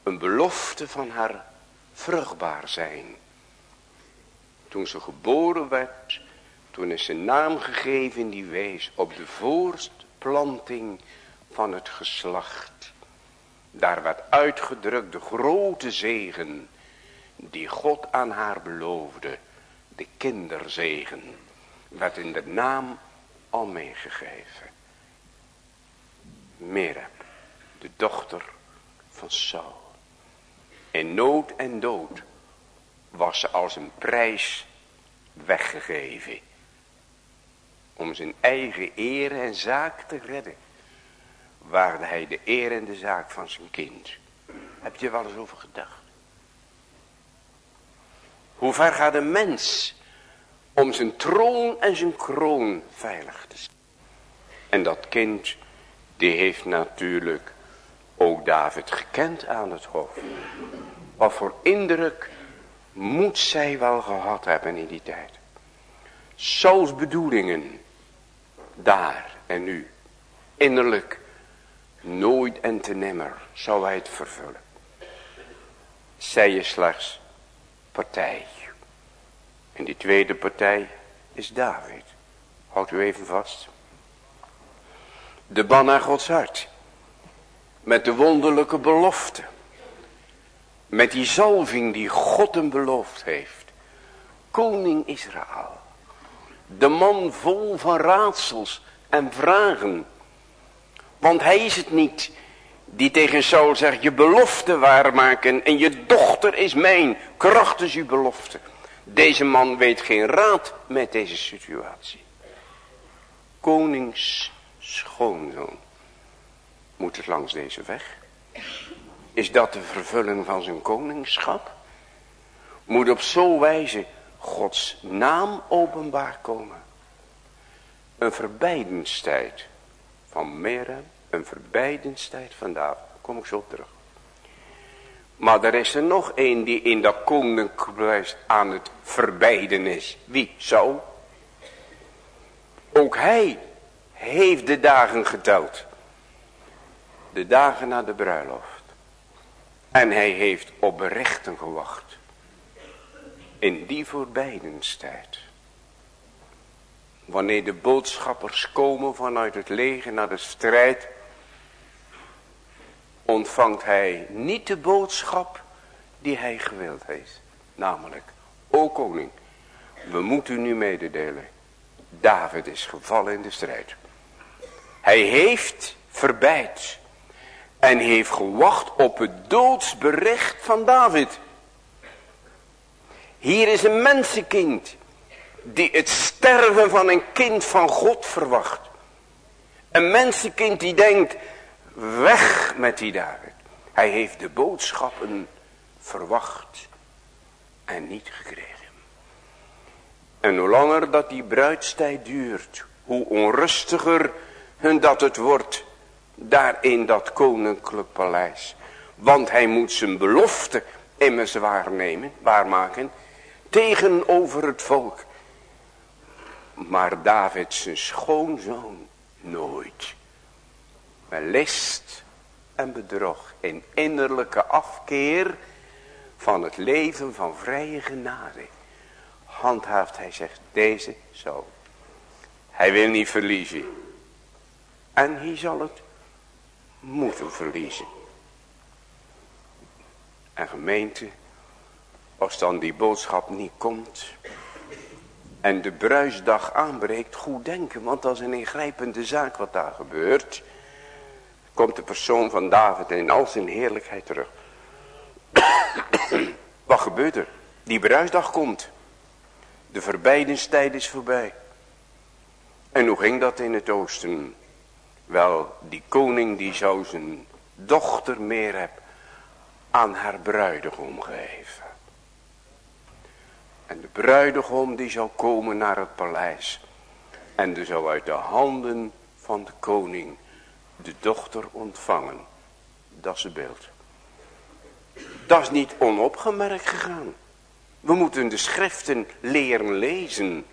Een belofte van haar vruchtbaar zijn. Toen ze geboren werd, toen is ze naam gegeven die wees op de voorstplanting van het geslacht. Daar werd uitgedrukt de grote zegen die God aan haar beloofde, de kinderzegen werd in de naam al meegegeven. Merab, de dochter van Saul. In nood en dood was ze als een prijs weggegeven. Om zijn eigen eer en zaak te redden. Waarde hij de eer en de zaak van zijn kind. Heb je er wel eens over gedacht? Hoe ver gaat een mens om zijn troon en zijn kroon veilig te stellen. En dat kind, die heeft natuurlijk ook David gekend aan het hof. Wat voor indruk moet zij wel gehad hebben in die tijd. Sauls bedoelingen, daar en nu, innerlijk, nooit en te nimmer zou hij het vervullen. Zij je slechts partij. En die tweede partij is David. Houdt u even vast. De ban naar Gods hart. Met de wonderlijke belofte. Met die zalving die God hem beloofd heeft. Koning Israël. De man vol van raadsels en vragen. Want hij is het niet die tegen Saul zegt, je belofte waarmaken en je dochter is mijn, kracht is uw belofte. Deze man weet geen raad met deze situatie. Konings schoonzoon. Moet het langs deze weg? Is dat de vervulling van zijn koningschap? Moet op zo'n wijze Gods naam openbaar komen. Een verbijdenstijd van Merem, een verbijdenstijd van David. Daar kom ik zo terug. Maar er is er nog één die in dat koninkrijk aan het verbijden is. Wie? Zo. Ook hij heeft de dagen geteld. De dagen na de bruiloft. En hij heeft op berichten gewacht. In die voorbijdenstijd. Wanneer de boodschappers komen vanuit het leger naar de strijd. Ontvangt hij niet de boodschap die hij gewild heeft. Namelijk, o koning, we moeten u nu mededelen. David is gevallen in de strijd. Hij heeft verbijt. En heeft gewacht op het doodsbericht van David. Hier is een mensenkind. Die het sterven van een kind van God verwacht. Een mensenkind die denkt. Weg met die David. Hij heeft de boodschappen verwacht. En niet gekregen. En hoe langer dat die bruidstijd duurt. Hoe onrustiger hun dat het wordt. Daar in dat koninklijk paleis. Want hij moet zijn belofte immers waarnemen, waarmaken. Tegenover het volk. Maar David zijn schoonzoon nooit. Met list en bedrog. In innerlijke afkeer van het leven van vrije genade. Handhaaft hij zegt deze zo. Hij wil niet verliezen. En hij zal het moeten verliezen. En gemeente, als dan die boodschap niet komt en de bruisdag aanbreekt, goed denken, want is een ingrijpende zaak wat daar gebeurt. Komt de persoon van David in al zijn heerlijkheid terug. wat gebeurt er? Die bruisdag komt. De verbijdenstijd is voorbij. En hoe ging dat in het oosten? Wel, die koning die zou zijn dochter meer heb aan haar bruidegom geven. En de bruidegom die zou komen naar het paleis. En die zou uit de handen van de koning de dochter ontvangen. Dat is het beeld. Dat is niet onopgemerkt gegaan. We moeten de schriften leren lezen.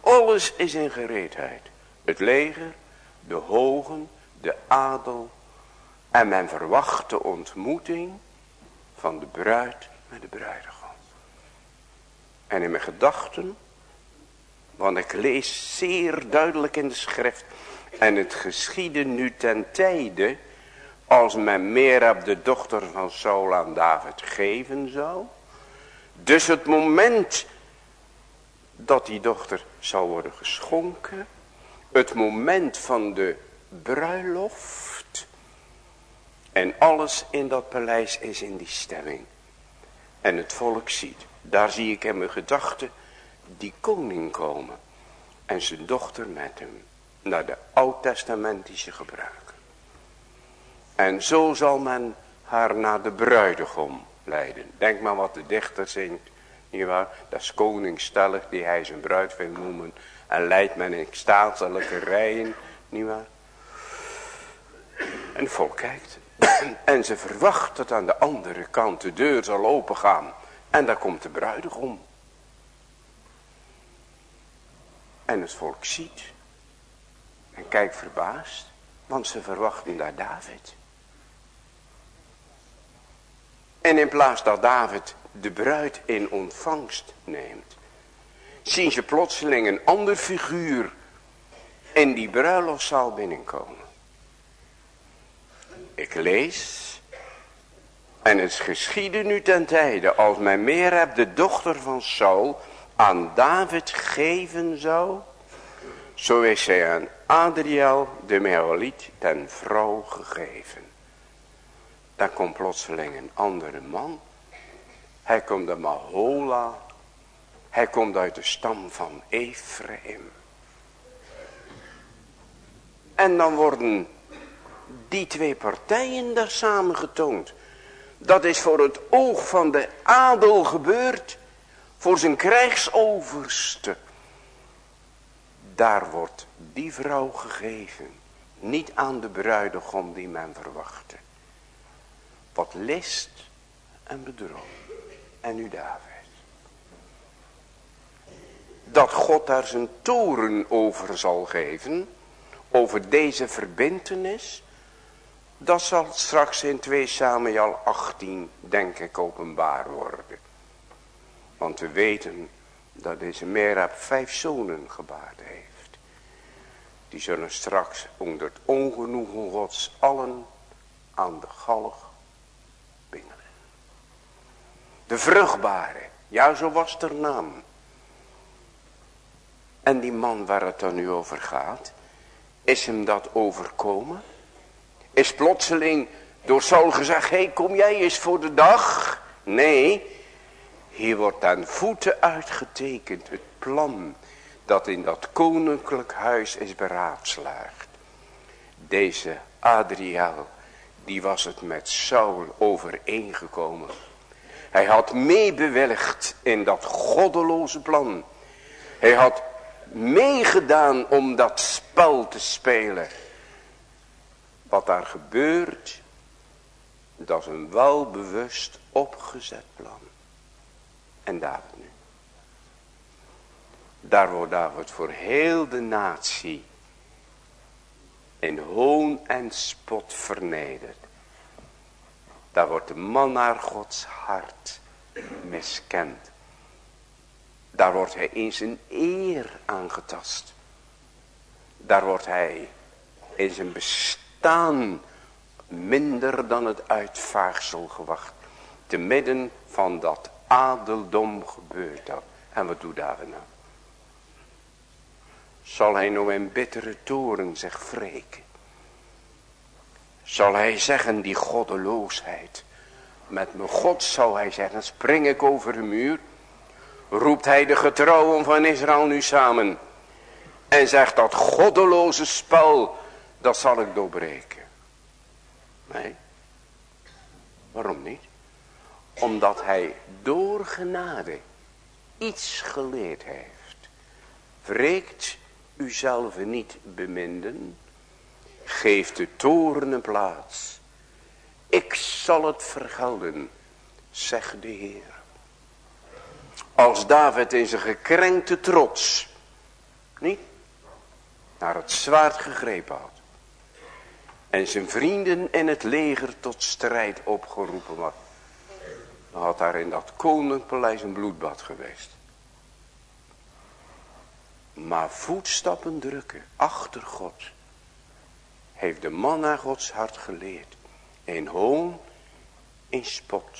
Alles is in gereedheid. Het leger, de hogen, de adel. En men verwacht de ontmoeting van de bruid met de bruidegom. En in mijn gedachten, want ik lees zeer duidelijk in de schrift. En het geschiedde nu ten tijde, als men Merab de dochter van Saul aan David geven zou. Dus het moment dat die dochter zou worden geschonken het moment van de bruiloft. En alles in dat paleis is in die stemming. En het volk ziet. Daar zie ik in mijn gedachten die koning komen. En zijn dochter met hem. Naar de oud-testamentische gebruiken. En zo zal men haar naar de bruidegom leiden. Denk maar wat de dichter zingt. Niet waar? Dat is koningstellig die hij zijn bruid wil noemen. En leidt men in statelijke rijen, nietwaar? En het volk kijkt. en ze verwacht dat aan de andere kant de deur zal opengaan. En daar komt de bruidegom. En het volk ziet. En kijkt verbaasd. Want ze verwachten daar David. En in plaats dat David de bruid in ontvangst neemt zien ze plotseling een ander figuur in die bruiloftzaal binnenkomen. Ik lees. En het geschiedde nu ten tijde als men meer heb de dochter van Saul aan David geven zou. Zo is zij aan Adriel de Meoliet ten vrouw gegeven. Daar komt plotseling een andere man. Hij komt de Mahola hij komt uit de stam van Ephraim. En dan worden die twee partijen daar samen getoond. Dat is voor het oog van de adel gebeurd. Voor zijn krijgsoverste. Daar wordt die vrouw gegeven. Niet aan de bruidegom die men verwachtte. Wat list en bedrog. En nu David. Dat God daar zijn toren over zal geven. Over deze verbintenis. Dat zal straks in 2 Samuel 18 denk ik openbaar worden. Want we weten dat deze Merab vijf zonen gebaard heeft. Die zullen straks onder het ongenoegen gods allen aan de galg pingelen. De vruchtbare, ja zo was ter naam. En die man waar het dan nu over gaat, is hem dat overkomen? Is plotseling door Saul gezegd, hé hey, kom jij eens voor de dag? Nee, hier wordt aan voeten uitgetekend het plan dat in dat koninklijk huis is beraadslaagd. Deze Adriel, die was het met Saul overeengekomen. Hij had meebewilligd in dat goddeloze plan. Hij had meegedaan om dat spel te spelen. Wat daar gebeurt, dat is een welbewust opgezet plan. En David nu. Daar wordt David voor heel de natie in hoon en spot vernederd. Daar wordt de man naar Gods hart miskend. Daar wordt hij in zijn eer aangetast. Daar wordt hij in zijn bestaan minder dan het uitvaagsel gewacht. Te midden van dat adeldom gebeurt dat. En wat doet David nou? Zal hij nou in bittere toren zich wreken? Zal hij zeggen die goddeloosheid. Met mijn God zou hij zeggen, spring ik over de muur. Roept hij de getrouwen van Israël nu samen. En zegt dat goddeloze spel, dat zal ik doorbreken. Nee. Waarom niet? Omdat hij door genade iets geleerd heeft. Wreekt uzelf niet beminden. Geeft de toren een plaats. Ik zal het vergelden, zegt de Heer. Als David in zijn gekrenkte trots, niet, naar het zwaard gegrepen had. En zijn vrienden in het leger tot strijd opgeroepen was. Dan had daar in dat koninkpaleis een bloedbad geweest. Maar voetstappen drukken achter God. Heeft de man naar Gods hart geleerd. In hoon, in spot.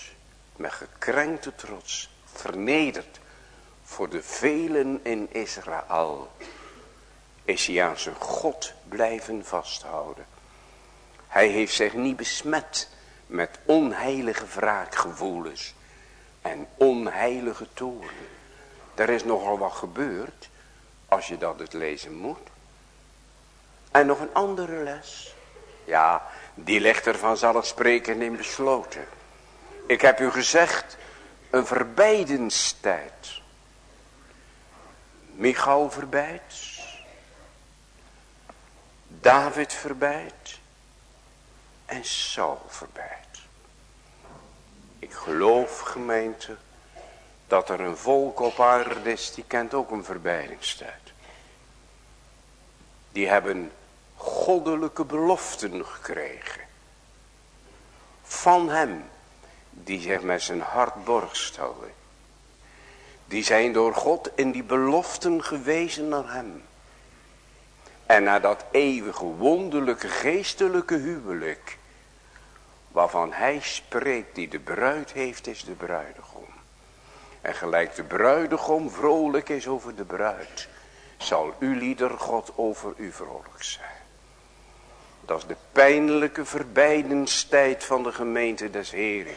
Met gekrenkte trots. Vernederd. Voor de velen in Israël. Is hij aan zijn God blijven vasthouden. Hij heeft zich niet besmet met onheilige wraakgevoelens en onheilige toren. Er is nogal wat gebeurd als je dat het lezen moet. En nog een andere les. Ja, die ligt er vanzelfsprekend in besloten. Ik heb u gezegd, een verbijdenstijd. Michal verbijt. David verbijt en Saul verbijt. Ik geloof gemeente dat er een volk op aarde is die kent ook een verbeidingstijd. Die hebben goddelijke beloften gekregen. Van hem die zich met zijn hart borgstelde. Die zijn door God in die beloften gewezen naar hem. En naar dat eeuwige wonderlijke geestelijke huwelijk waarvan hij spreekt die de bruid heeft is de bruidegom. En gelijk de bruidegom vrolijk is over de bruid, zal uw lieder God over u vrolijk zijn. Dat is de pijnlijke verbijdenstijd van de gemeente des Heren,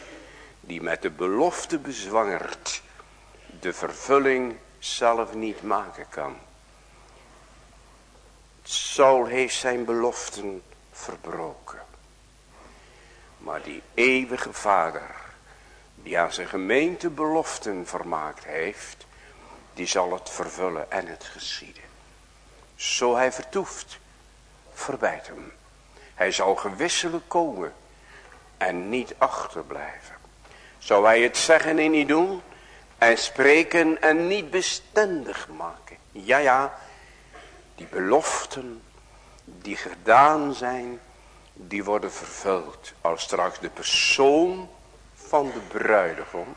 die met de belofte bezwangerd de vervulling zelf niet maken kan. Saul heeft zijn beloften verbroken. Maar die eeuwige vader, die aan zijn gemeente beloften vermaakt heeft, die zal het vervullen en het geschieden. Zo hij vertoeft, verbijt hem. Hij zal gewisselijk komen en niet achterblijven. Zou hij het zeggen en niet doen en spreken en niet bestendig maken. Ja, ja, die beloften die gedaan zijn, die worden vervuld. Als straks de persoon van de bruidegom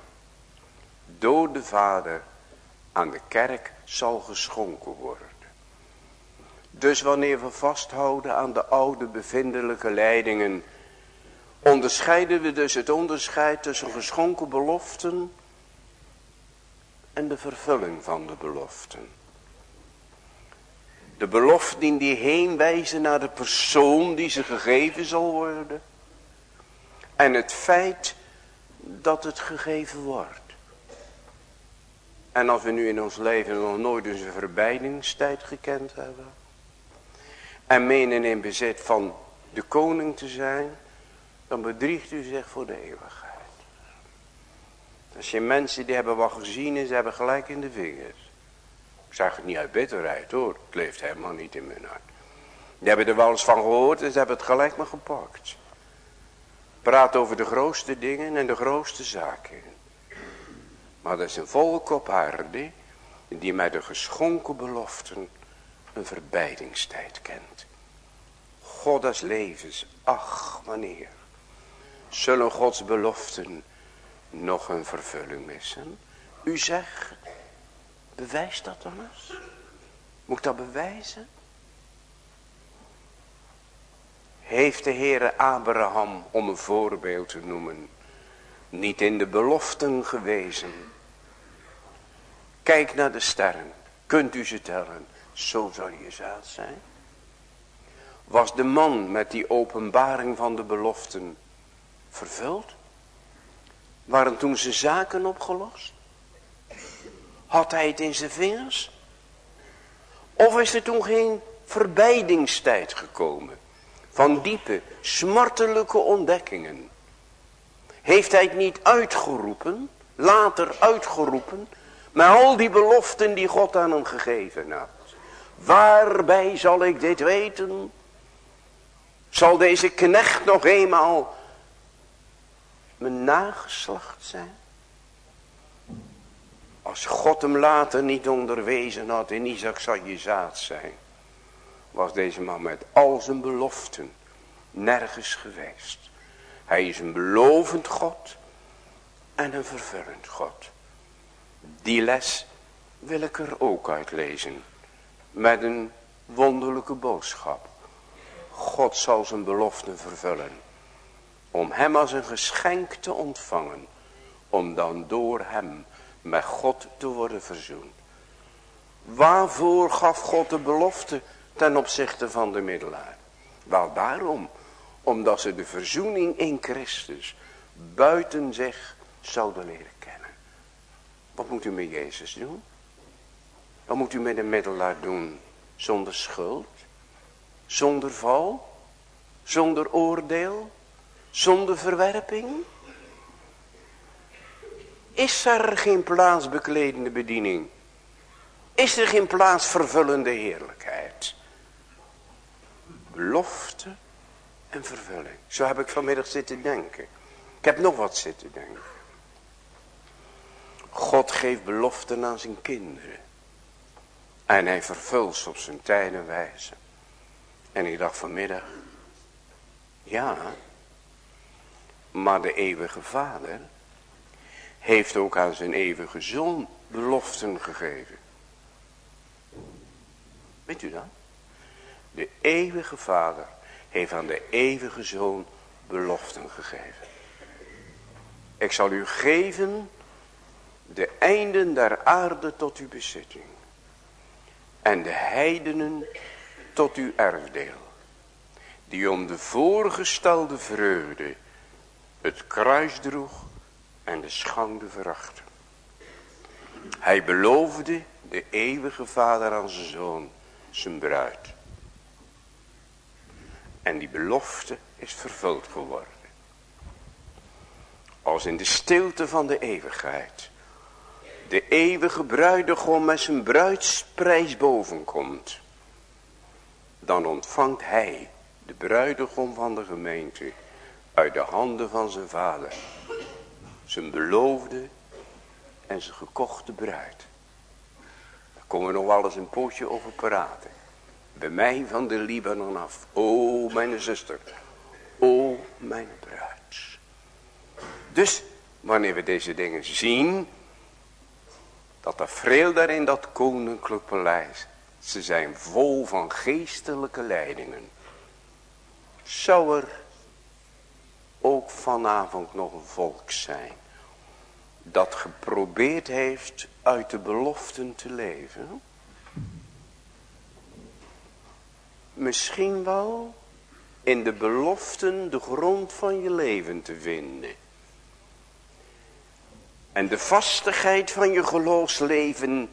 door de vader aan de kerk zal geschonken worden. Dus wanneer we vasthouden aan de oude bevindelijke leidingen, onderscheiden we dus het onderscheid tussen geschonken beloften en de vervulling van de beloften. De beloften die heen wijzen naar de persoon die ze gegeven zal worden. En het feit dat het gegeven wordt. En als we nu in ons leven nog nooit een verbijningstijd gekend hebben. En menen in bezit van de koning te zijn. Dan bedriegt u zich voor de eeuwigheid. Als je mensen die hebben wat gezien en ze hebben gelijk in de vingers. Ik zeg het niet uit bitterheid hoor. Het leeft helemaal niet in mijn hart. Die hebben er wel eens van gehoord en ze hebben het gelijk maar gepakt. Praat over de grootste dingen en de grootste zaken. Maar dat is een volk op aarde die met de geschonken beloften een verbeidingstijd kent. God des levens, ach wanneer, zullen Gods beloften nog een vervulling missen? U zegt, bewijs dat dan eens. Moet ik dat bewijzen? Heeft de Heere Abraham, om een voorbeeld te noemen, niet in de beloften gewezen. Kijk naar de sterren, kunt u ze tellen, zo zal je zaad zijn. Was de man met die openbaring van de beloften vervuld? Waren toen zijn zaken opgelost? Had hij het in zijn vingers? Of is er toen geen verbeidingstijd gekomen? Van diepe, smartelijke ontdekkingen. Heeft hij het niet uitgeroepen, later uitgeroepen, met al die beloften die God aan hem gegeven had. Waarbij zal ik dit weten? Zal deze knecht nog eenmaal mijn nageslacht zijn? Als God hem later niet onderwezen had in Isaac zal je zaad zijn. Was deze man met al zijn beloften nergens geweest. Hij is een belovend God en een vervullend God. Die les wil ik er ook uitlezen. Met een wonderlijke boodschap. God zal zijn beloften vervullen. Om hem als een geschenk te ontvangen. Om dan door hem met God te worden verzoend. Waarvoor gaf God de belofte ten opzichte van de middelaar? Wel daarom omdat ze de verzoening in Christus buiten zich zouden leren kennen. Wat moet u met Jezus doen? Wat moet u met de middelaar doen? Zonder schuld? Zonder val? Zonder oordeel? Zonder verwerping? Is er geen plaatsbekledende bediening? Is er geen plaatsvervullende heerlijkheid? Belofte en vervulling. Zo heb ik vanmiddag zitten denken. Ik heb nog wat zitten denken. God geeft beloften aan zijn kinderen. En hij vervult ze op zijn tijd en wijze. En ik dacht vanmiddag. Ja. Maar de eeuwige vader. Heeft ook aan zijn eeuwige zoon beloften gegeven. Weet u dat? De eeuwige vader heeft aan de eeuwige zoon beloften gegeven. Ik zal u geven de einden der aarde tot uw bezitting. En de heidenen tot uw erfdeel. Die om de voorgestelde vreugde het kruis droeg en de schande verachtte. Hij beloofde de eeuwige vader aan zijn zoon, zijn bruid. En die belofte is vervuld geworden. Als in de stilte van de eeuwigheid. De eeuwige bruidegom met zijn bruidsprijs bovenkomt. Dan ontvangt hij, de bruidegom van de gemeente, uit de handen van zijn vader. Zijn beloofde en zijn gekochte bruid. Daar komen we nog wel eens een pootje over praten. Bij mij van de Libanon af. O mijn zuster. O mijn bruid. Dus wanneer we deze dingen zien. Dat er vreel daar in dat koninklijk paleis. Ze zijn vol van geestelijke leidingen. Zou er ook vanavond nog een volk zijn. Dat geprobeerd heeft uit de beloften te leven. Misschien wel in de beloften de grond van je leven te vinden. En de vastigheid van je geloofsleven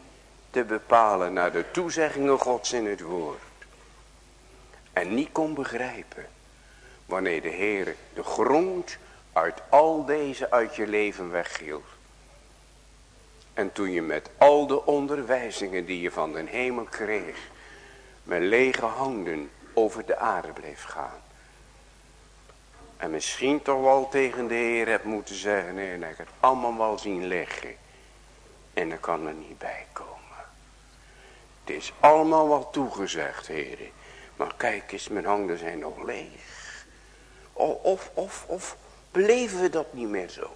te bepalen naar de toezeggingen gods in het woord. En niet kon begrijpen wanneer de Heer de grond uit al deze uit je leven weghield. En toen je met al de onderwijzingen die je van de hemel kreeg, met lege handen over de aarde bleef gaan. En misschien toch wel tegen de Heer hebt moeten zeggen, nee, ik het allemaal wel zien liggen. En dan kan er niet bij komen. Het is allemaal wel toegezegd, heren. Maar kijk eens, mijn handen zijn nog leeg. Of, of, of, beleven we dat niet meer zo?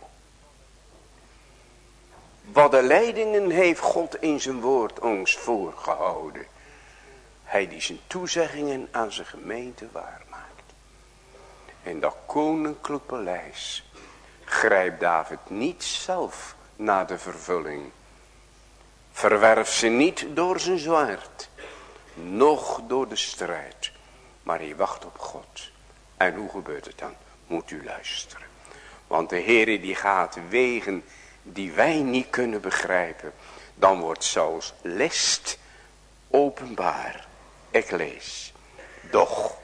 Wat de leidingen heeft God in zijn woord ons voorgehouden. Hij die zijn toezeggingen aan zijn gemeente waarmaakt. En dat koninklijk paleis grijpt David niet zelf naar de vervulling. Verwerf ze niet door zijn zwaard, noch door de strijd. Maar hij wacht op God. En hoe gebeurt het dan? Moet u luisteren. Want de Heer die gaat wegen die wij niet kunnen begrijpen. Dan wordt zelfs list openbaar. Ik lees. Doch,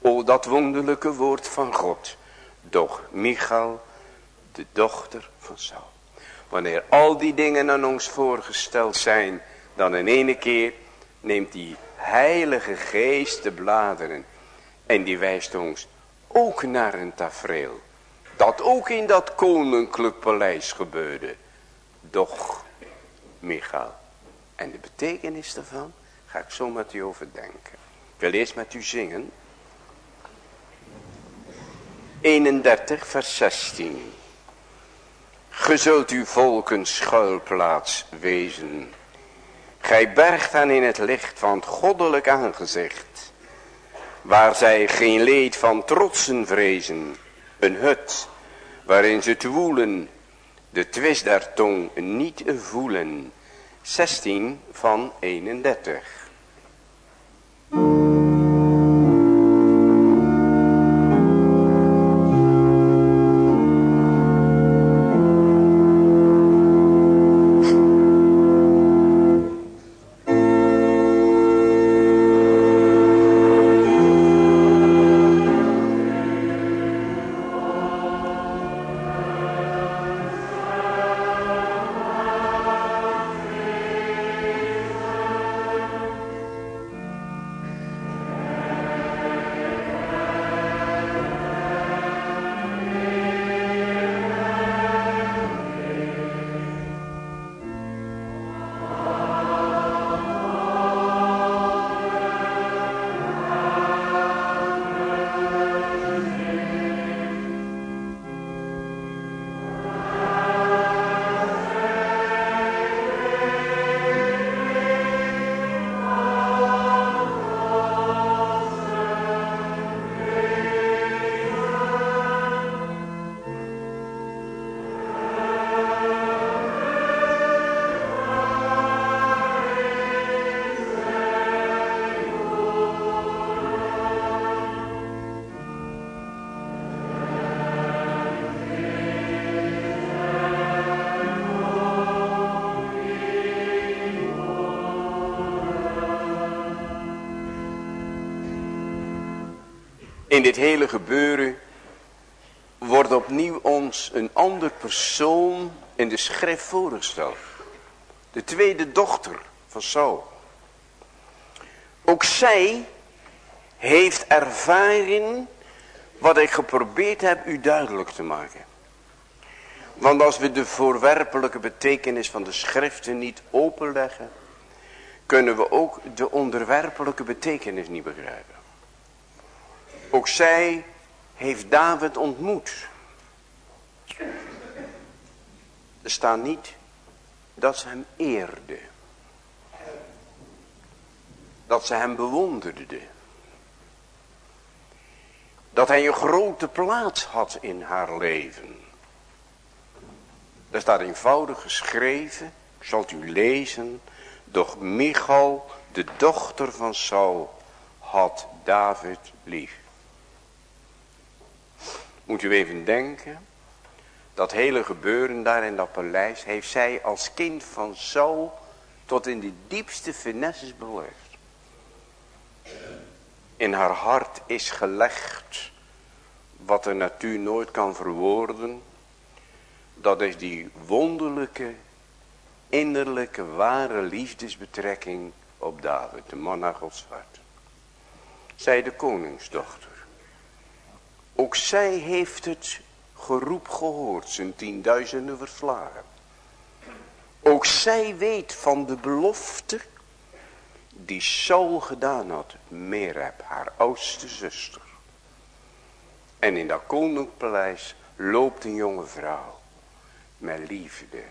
o dat wonderlijke woord van God. Doch Michal, de dochter van Saul. Wanneer al die dingen aan ons voorgesteld zijn, dan in ene keer neemt die heilige geest de bladeren. En die wijst ons ook naar een tafereel. Dat ook in dat koninklijk paleis gebeurde. Doch, Michael. En de betekenis daarvan ga ik zo met u overdenken. Ik wil eerst met u zingen. 31 vers 16. Ge zult uw volken schuilplaats wezen. Gij bergt hen in het licht van het goddelijk aangezicht. Waar zij geen leed van trotsen vrezen. Een hut waarin ze woelen. De twist der tong niet voelen. 16 van 31. Persoon in de schrift voorgesteld. De tweede dochter van Saul. Ook zij heeft ervaring wat ik geprobeerd heb u duidelijk te maken. Want als we de voorwerpelijke betekenis van de schriften niet openleggen, kunnen we ook de onderwerpelijke betekenis niet begrijpen. Ook zij heeft David ontmoet. Er staat niet dat ze hem eerde. Dat ze hem bewonderde. Dat hij een grote plaats had in haar leven. Daar staat eenvoudig geschreven, het u lezen. Doch Michal, de dochter van Saul, had David lief. Moet u even denken. Dat hele gebeuren daar in dat paleis heeft zij als kind van Saul tot in de diepste finesses beleefd. In haar hart is gelegd wat de natuur nooit kan verwoorden. Dat is die wonderlijke, innerlijke, ware liefdesbetrekking op David, de man naar Gods hart. Zij de koningsdochter. Ook zij heeft het geroep gehoord, zijn tienduizenden verslagen. Ook zij weet van de belofte die Saul gedaan had, Merab, haar oudste zuster. En in dat koninkpaleis loopt een jonge vrouw met liefde.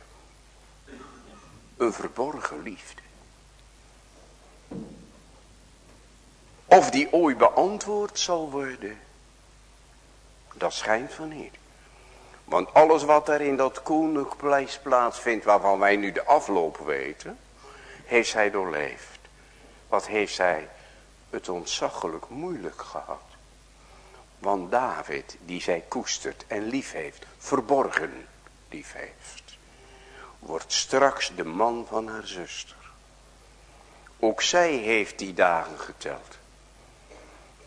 Een verborgen liefde. Of die ooit beantwoord zal worden, dat schijnt van niet. Want alles wat er in dat koninkpaleis plaatsvindt, waarvan wij nu de afloop weten, heeft zij doorleefd. Wat heeft zij het ontzaglijk moeilijk gehad. Want David, die zij koestert en lief heeft, verborgen lief heeft, wordt straks de man van haar zuster. Ook zij heeft die dagen geteld.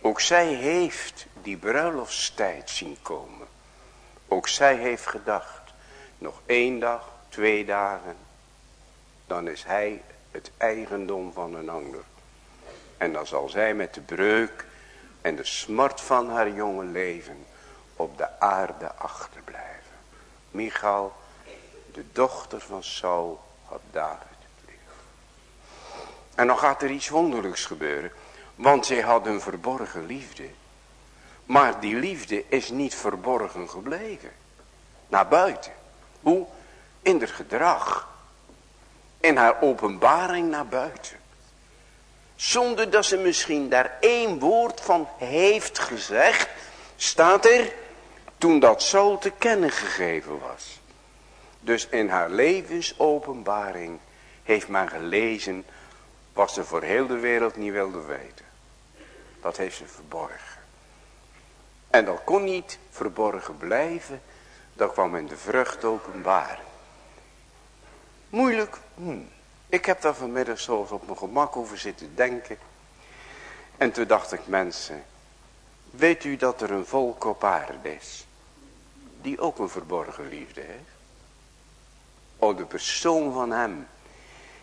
Ook zij heeft die bruiloftstijd zien komen. Ook zij heeft gedacht, nog één dag, twee dagen, dan is hij het eigendom van een ander. En dan zal zij met de breuk en de smart van haar jonge leven op de aarde achterblijven. Michal, de dochter van Saul, had David lief. En dan gaat er iets wonderlijks gebeuren. Want zij had een verborgen liefde. Maar die liefde is niet verborgen gebleven. Naar buiten. Hoe? In het gedrag. In haar openbaring naar buiten. Zonder dat ze misschien daar één woord van heeft gezegd. Staat er. Toen dat zo te kennen gegeven was. Dus in haar levensopenbaring heeft men gelezen wat ze voor heel de wereld niet wilde weten. Dat heeft ze verborgen. En dat kon niet verborgen blijven. Dat kwam in de vrucht openbaar. Moeilijk? Hm. Ik heb daar vanmiddag zo op mijn gemak over zitten denken. En toen dacht ik mensen. Weet u dat er een volk op aarde is. Die ook een verborgen liefde heeft. O de persoon van hem.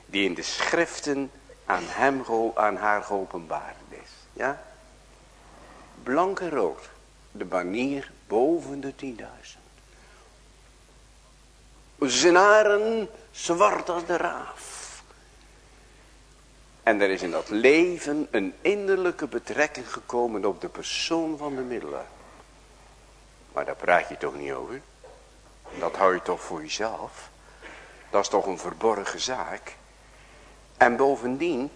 Die in de schriften aan hem, aan haar geopenbaard is. Ja? Blank en rood. De banier boven de tienduizend. Zijn haren zwart als de raaf. En er is in dat leven een innerlijke betrekking gekomen op de persoon van de middelaar. Maar daar praat je toch niet over? Dat hou je toch voor jezelf? Dat is toch een verborgen zaak? En bovendien,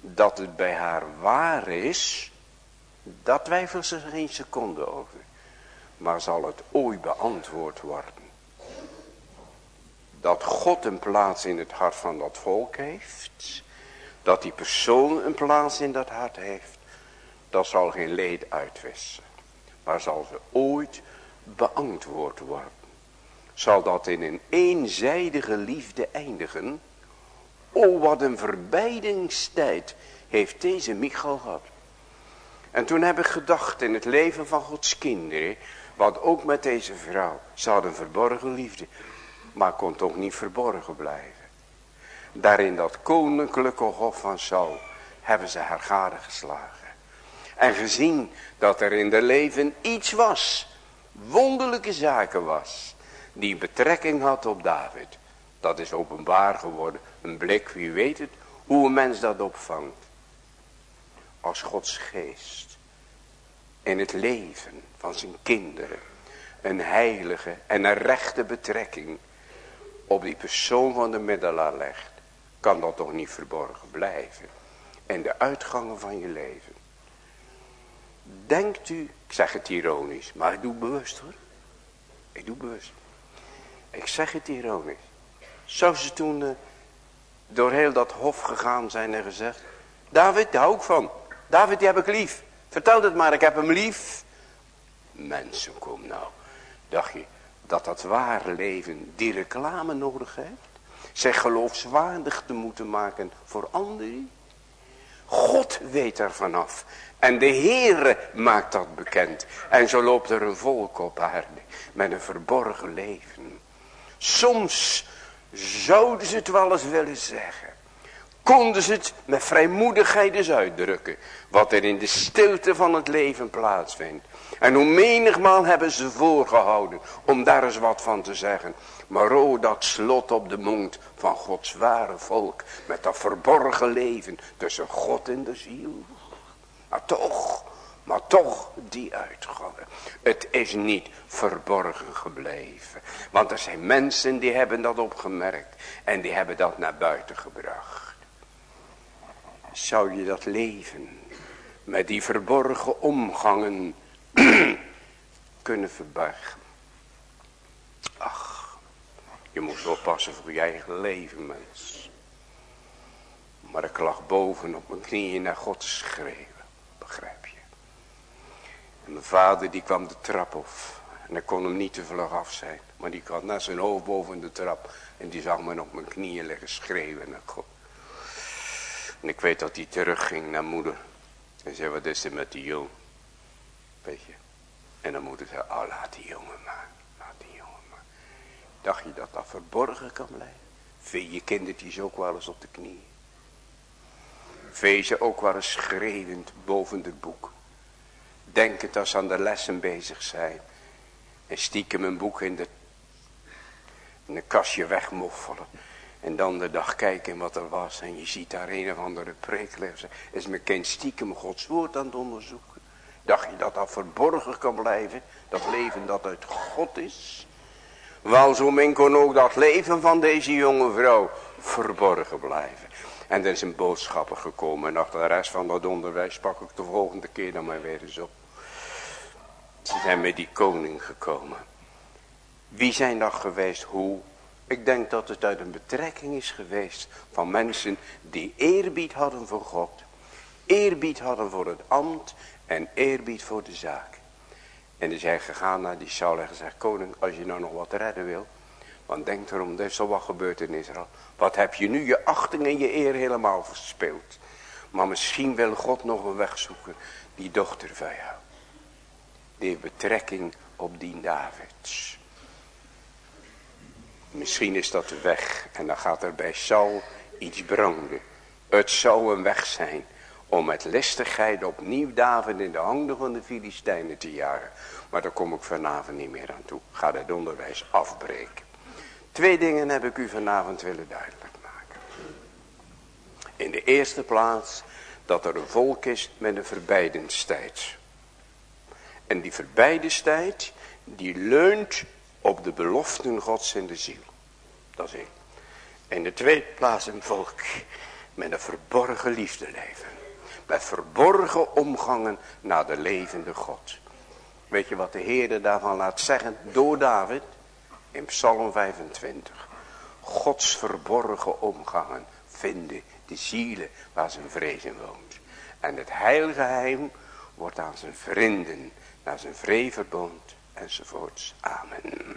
dat het bij haar waar is, dat twijfelt ze geen seconde over. Maar zal het ooit beantwoord worden? Dat God een plaats in het hart van dat volk heeft. Dat die persoon een plaats in dat hart heeft. Dat zal geen leed uitwissen. Maar zal ze ooit beantwoord worden. Zal dat in een eenzijdige liefde eindigen. O wat een verbeidingstijd heeft deze Michal gehad. En toen heb ik gedacht in het leven van Gods kinderen. Wat ook met deze vrouw. Ze een verborgen liefde. Maar kon toch niet verborgen blijven. Daar in dat koninklijke hof van Saul hebben ze haar gade geslagen. En gezien dat er in de leven iets was. Wonderlijke zaken was. Die betrekking had op David. Dat is openbaar geworden. Een blik, wie weet het. Hoe een mens dat opvangt. Als Gods geest. In het leven van zijn kinderen. Een heilige en een rechte betrekking. Op die persoon van de middelaar legt. Kan dat toch niet verborgen blijven. En de uitgangen van je leven. Denkt u, ik zeg het ironisch, maar ik doe bewust hoor. Ik doe bewust. Ik zeg het ironisch. Zou ze toen uh, door heel dat hof gegaan zijn en gezegd. David, daar hou ik van. David, die heb ik lief. Vertel het maar, ik heb hem lief. Mensen, kom nou. Dacht je dat dat ware leven die reclame nodig heeft? Zich geloofswaardig te moeten maken voor anderen? God weet er vanaf. En de Heere maakt dat bekend. En zo loopt er een volk op aarde. Met een verborgen leven. Soms zouden ze het wel eens willen zeggen. Konden ze het met vrijmoedigheid eens uitdrukken. Wat er in de stilte van het leven plaatsvindt. En hoe menigmaal hebben ze voorgehouden om daar eens wat van te zeggen. Maar oh, dat slot op de mond van Gods ware volk. Met dat verborgen leven tussen God en de ziel. Maar toch, maar toch die uitgangen. Het is niet verborgen gebleven. Want er zijn mensen die hebben dat opgemerkt. En die hebben dat naar buiten gebracht. Zou je dat leven met die verborgen omgangen kunnen verbergen? Ach, je moet oppassen voor je eigen leven mens. Maar ik lag boven op mijn knieën naar God te schreeuwen. Begrijp je? En mijn vader die kwam de trap op. En ik kon hem niet te vlug af zijn. Maar die kwam naar zijn hoofd boven de trap. En die zag me op mijn knieën liggen schreeuwen naar God. En ik weet dat hij terugging naar moeder. En zei, wat is er met die jongen? Weet je. En dan moeder zei, oh laat die jongen maar. Laat die jongen maar. Dacht je dat dat verborgen kan blijven? Vind je kindertjes ook wel eens op de knieën? Vezen ook wel eens schreeuwend boven het boek. Denkend als ze aan de lessen bezig zijn. En stiekem een boek in de, in de kastje wegmoffelen. En dan de dag kijken wat er was. En je ziet daar een of andere preek. Is mijn kind stiekem Gods woord aan het onderzoeken. Dacht je dat dat verborgen kan blijven? Dat leven dat uit God is? Wel zo min kon ook dat leven van deze jonge vrouw verborgen blijven. En er is een boodschapper gekomen. En achter de rest van dat onderwijs pak ik de volgende keer dan maar weer eens op. Ze zijn met die koning gekomen. Wie zijn dat geweest? Hoe? Ik denk dat het uit een betrekking is geweest van mensen die eerbied hadden voor God. Eerbied hadden voor het ambt en eerbied voor de zaak. En die zijn gegaan naar die Saul en gezegd, koning, als je nou nog wat redden wil. Want denk erom, er is al wat gebeurd in Israël. Wat heb je nu je achting en je eer helemaal verspeeld. Maar misschien wil God nog een weg zoeken. Die dochter van jou. Die heeft betrekking op die Davids. Misschien is dat de weg. En dan gaat er bij Saul iets branden. Het zou een weg zijn. Om met listigheid opnieuw David in de handen van de Filistijnen te jagen. Maar daar kom ik vanavond niet meer aan toe. Ga het onderwijs afbreken. Twee dingen heb ik u vanavond willen duidelijk maken. In de eerste plaats dat er een volk is met een verbijdenstijd. En die verbijdenstijd die leunt op de beloften gods in de ziel. Dat is één. In de tweede plaats een volk met een verborgen liefde leven. Met verborgen omgangen naar de levende God. Weet je wat de Heer daarvan laat zeggen door David? In Psalm 25. Gods verborgen omgangen vinden de zielen waar zijn vrezen woont. En het heilige geheim wordt aan zijn vrienden, naar zijn vreverbond enzovoorts. Amen.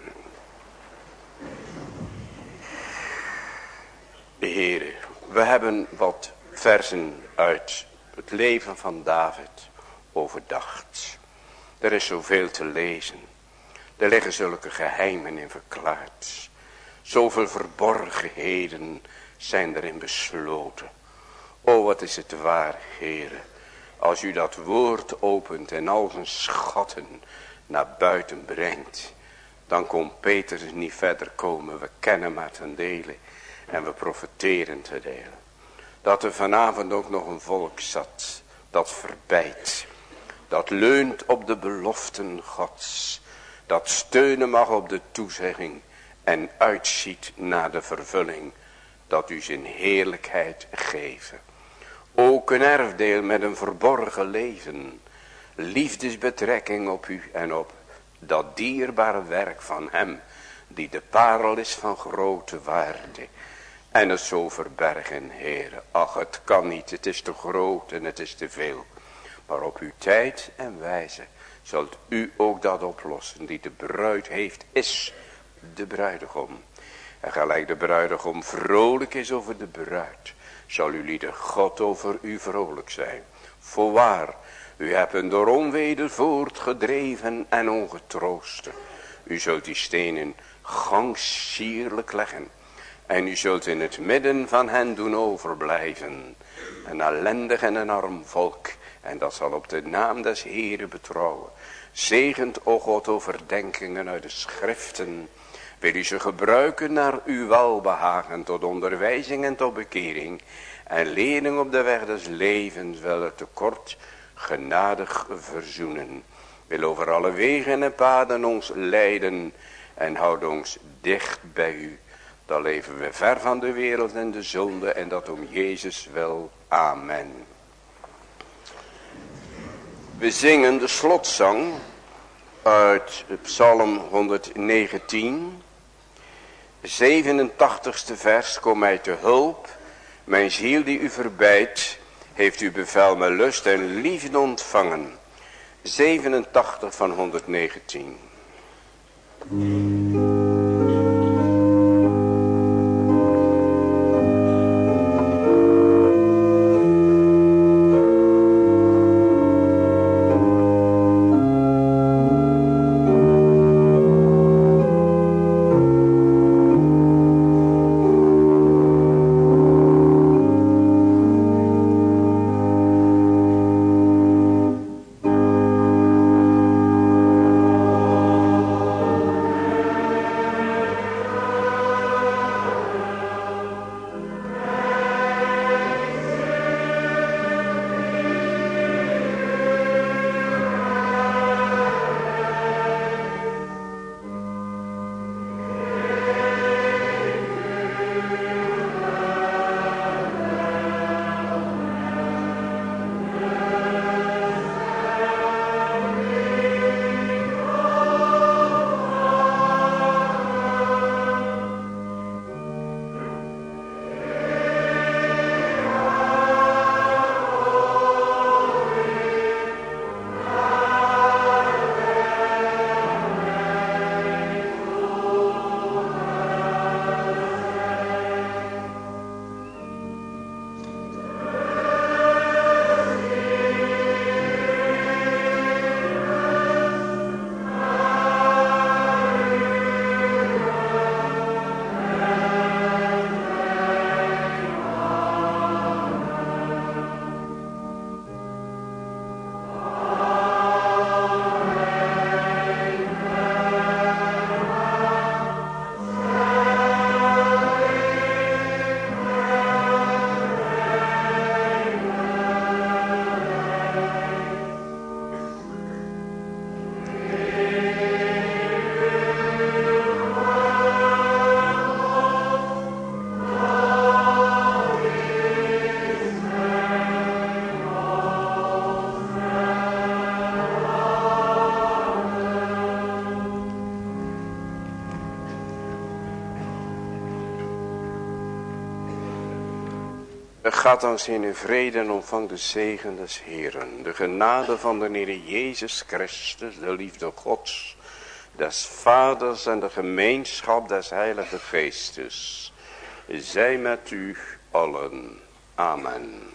Heere, we hebben wat versen uit het leven van David overdacht. Er is zoveel te lezen. Er liggen zulke geheimen in verklaard. Zoveel verborgenheden zijn erin besloten. O wat is het waar, heren. Als u dat woord opent en al zijn schatten naar buiten brengt. Dan kon Peter niet verder komen. We kennen maar ten dele. En we profiteren te delen. Dat er vanavond ook nog een volk zat. Dat verbijt. Dat leunt op de beloften gods. Dat steunen mag op de toezegging. En uitziet naar de vervulling. Dat u zijn heerlijkheid geven. Ook een erfdeel met een verborgen leven. Liefdesbetrekking op u en op dat dierbare werk van hem. Die de parel is van grote waarde. En het zo verbergen, heren. Ach, het kan niet. Het is te groot en het is te veel. Maar op uw tijd en wijze zult u ook dat oplossen. Die de bruid heeft, is de bruidegom. En gelijk de bruidegom vrolijk is over de bruid. Zal uw lieder God over u vrolijk zijn. Voorwaar, u hebt een door onweder voortgedreven en ongetroosten. U zult die stenen gangsierlijk leggen. En u zult in het midden van hen doen overblijven. Een ellendig en een arm volk. En dat zal op de naam des Heren betrouwen. Zegend, o God, overdenkingen uit de schriften. Wil u ze gebruiken naar uw welbehagen tot onderwijzing en tot bekering. En lering op de weg des levens, wel het tekort genadig verzoenen. Wil over alle wegen en paden ons leiden en houd ons dicht bij u. Dan leven we ver van de wereld en de zonde en dat om Jezus wel. Amen. We zingen de slotzang uit Psalm 119. 87ste vers, kom mij te hulp. Mijn ziel die u verbijt, heeft u bevel met lust en liefde ontvangen. 87 van 119. Gaat dan in vrede en ontvang de zegen des Heeren. De genade van de Heer Jezus Christus, de liefde Gods, des Vaders en de gemeenschap des Heilige Geestes. Zij met u allen. Amen.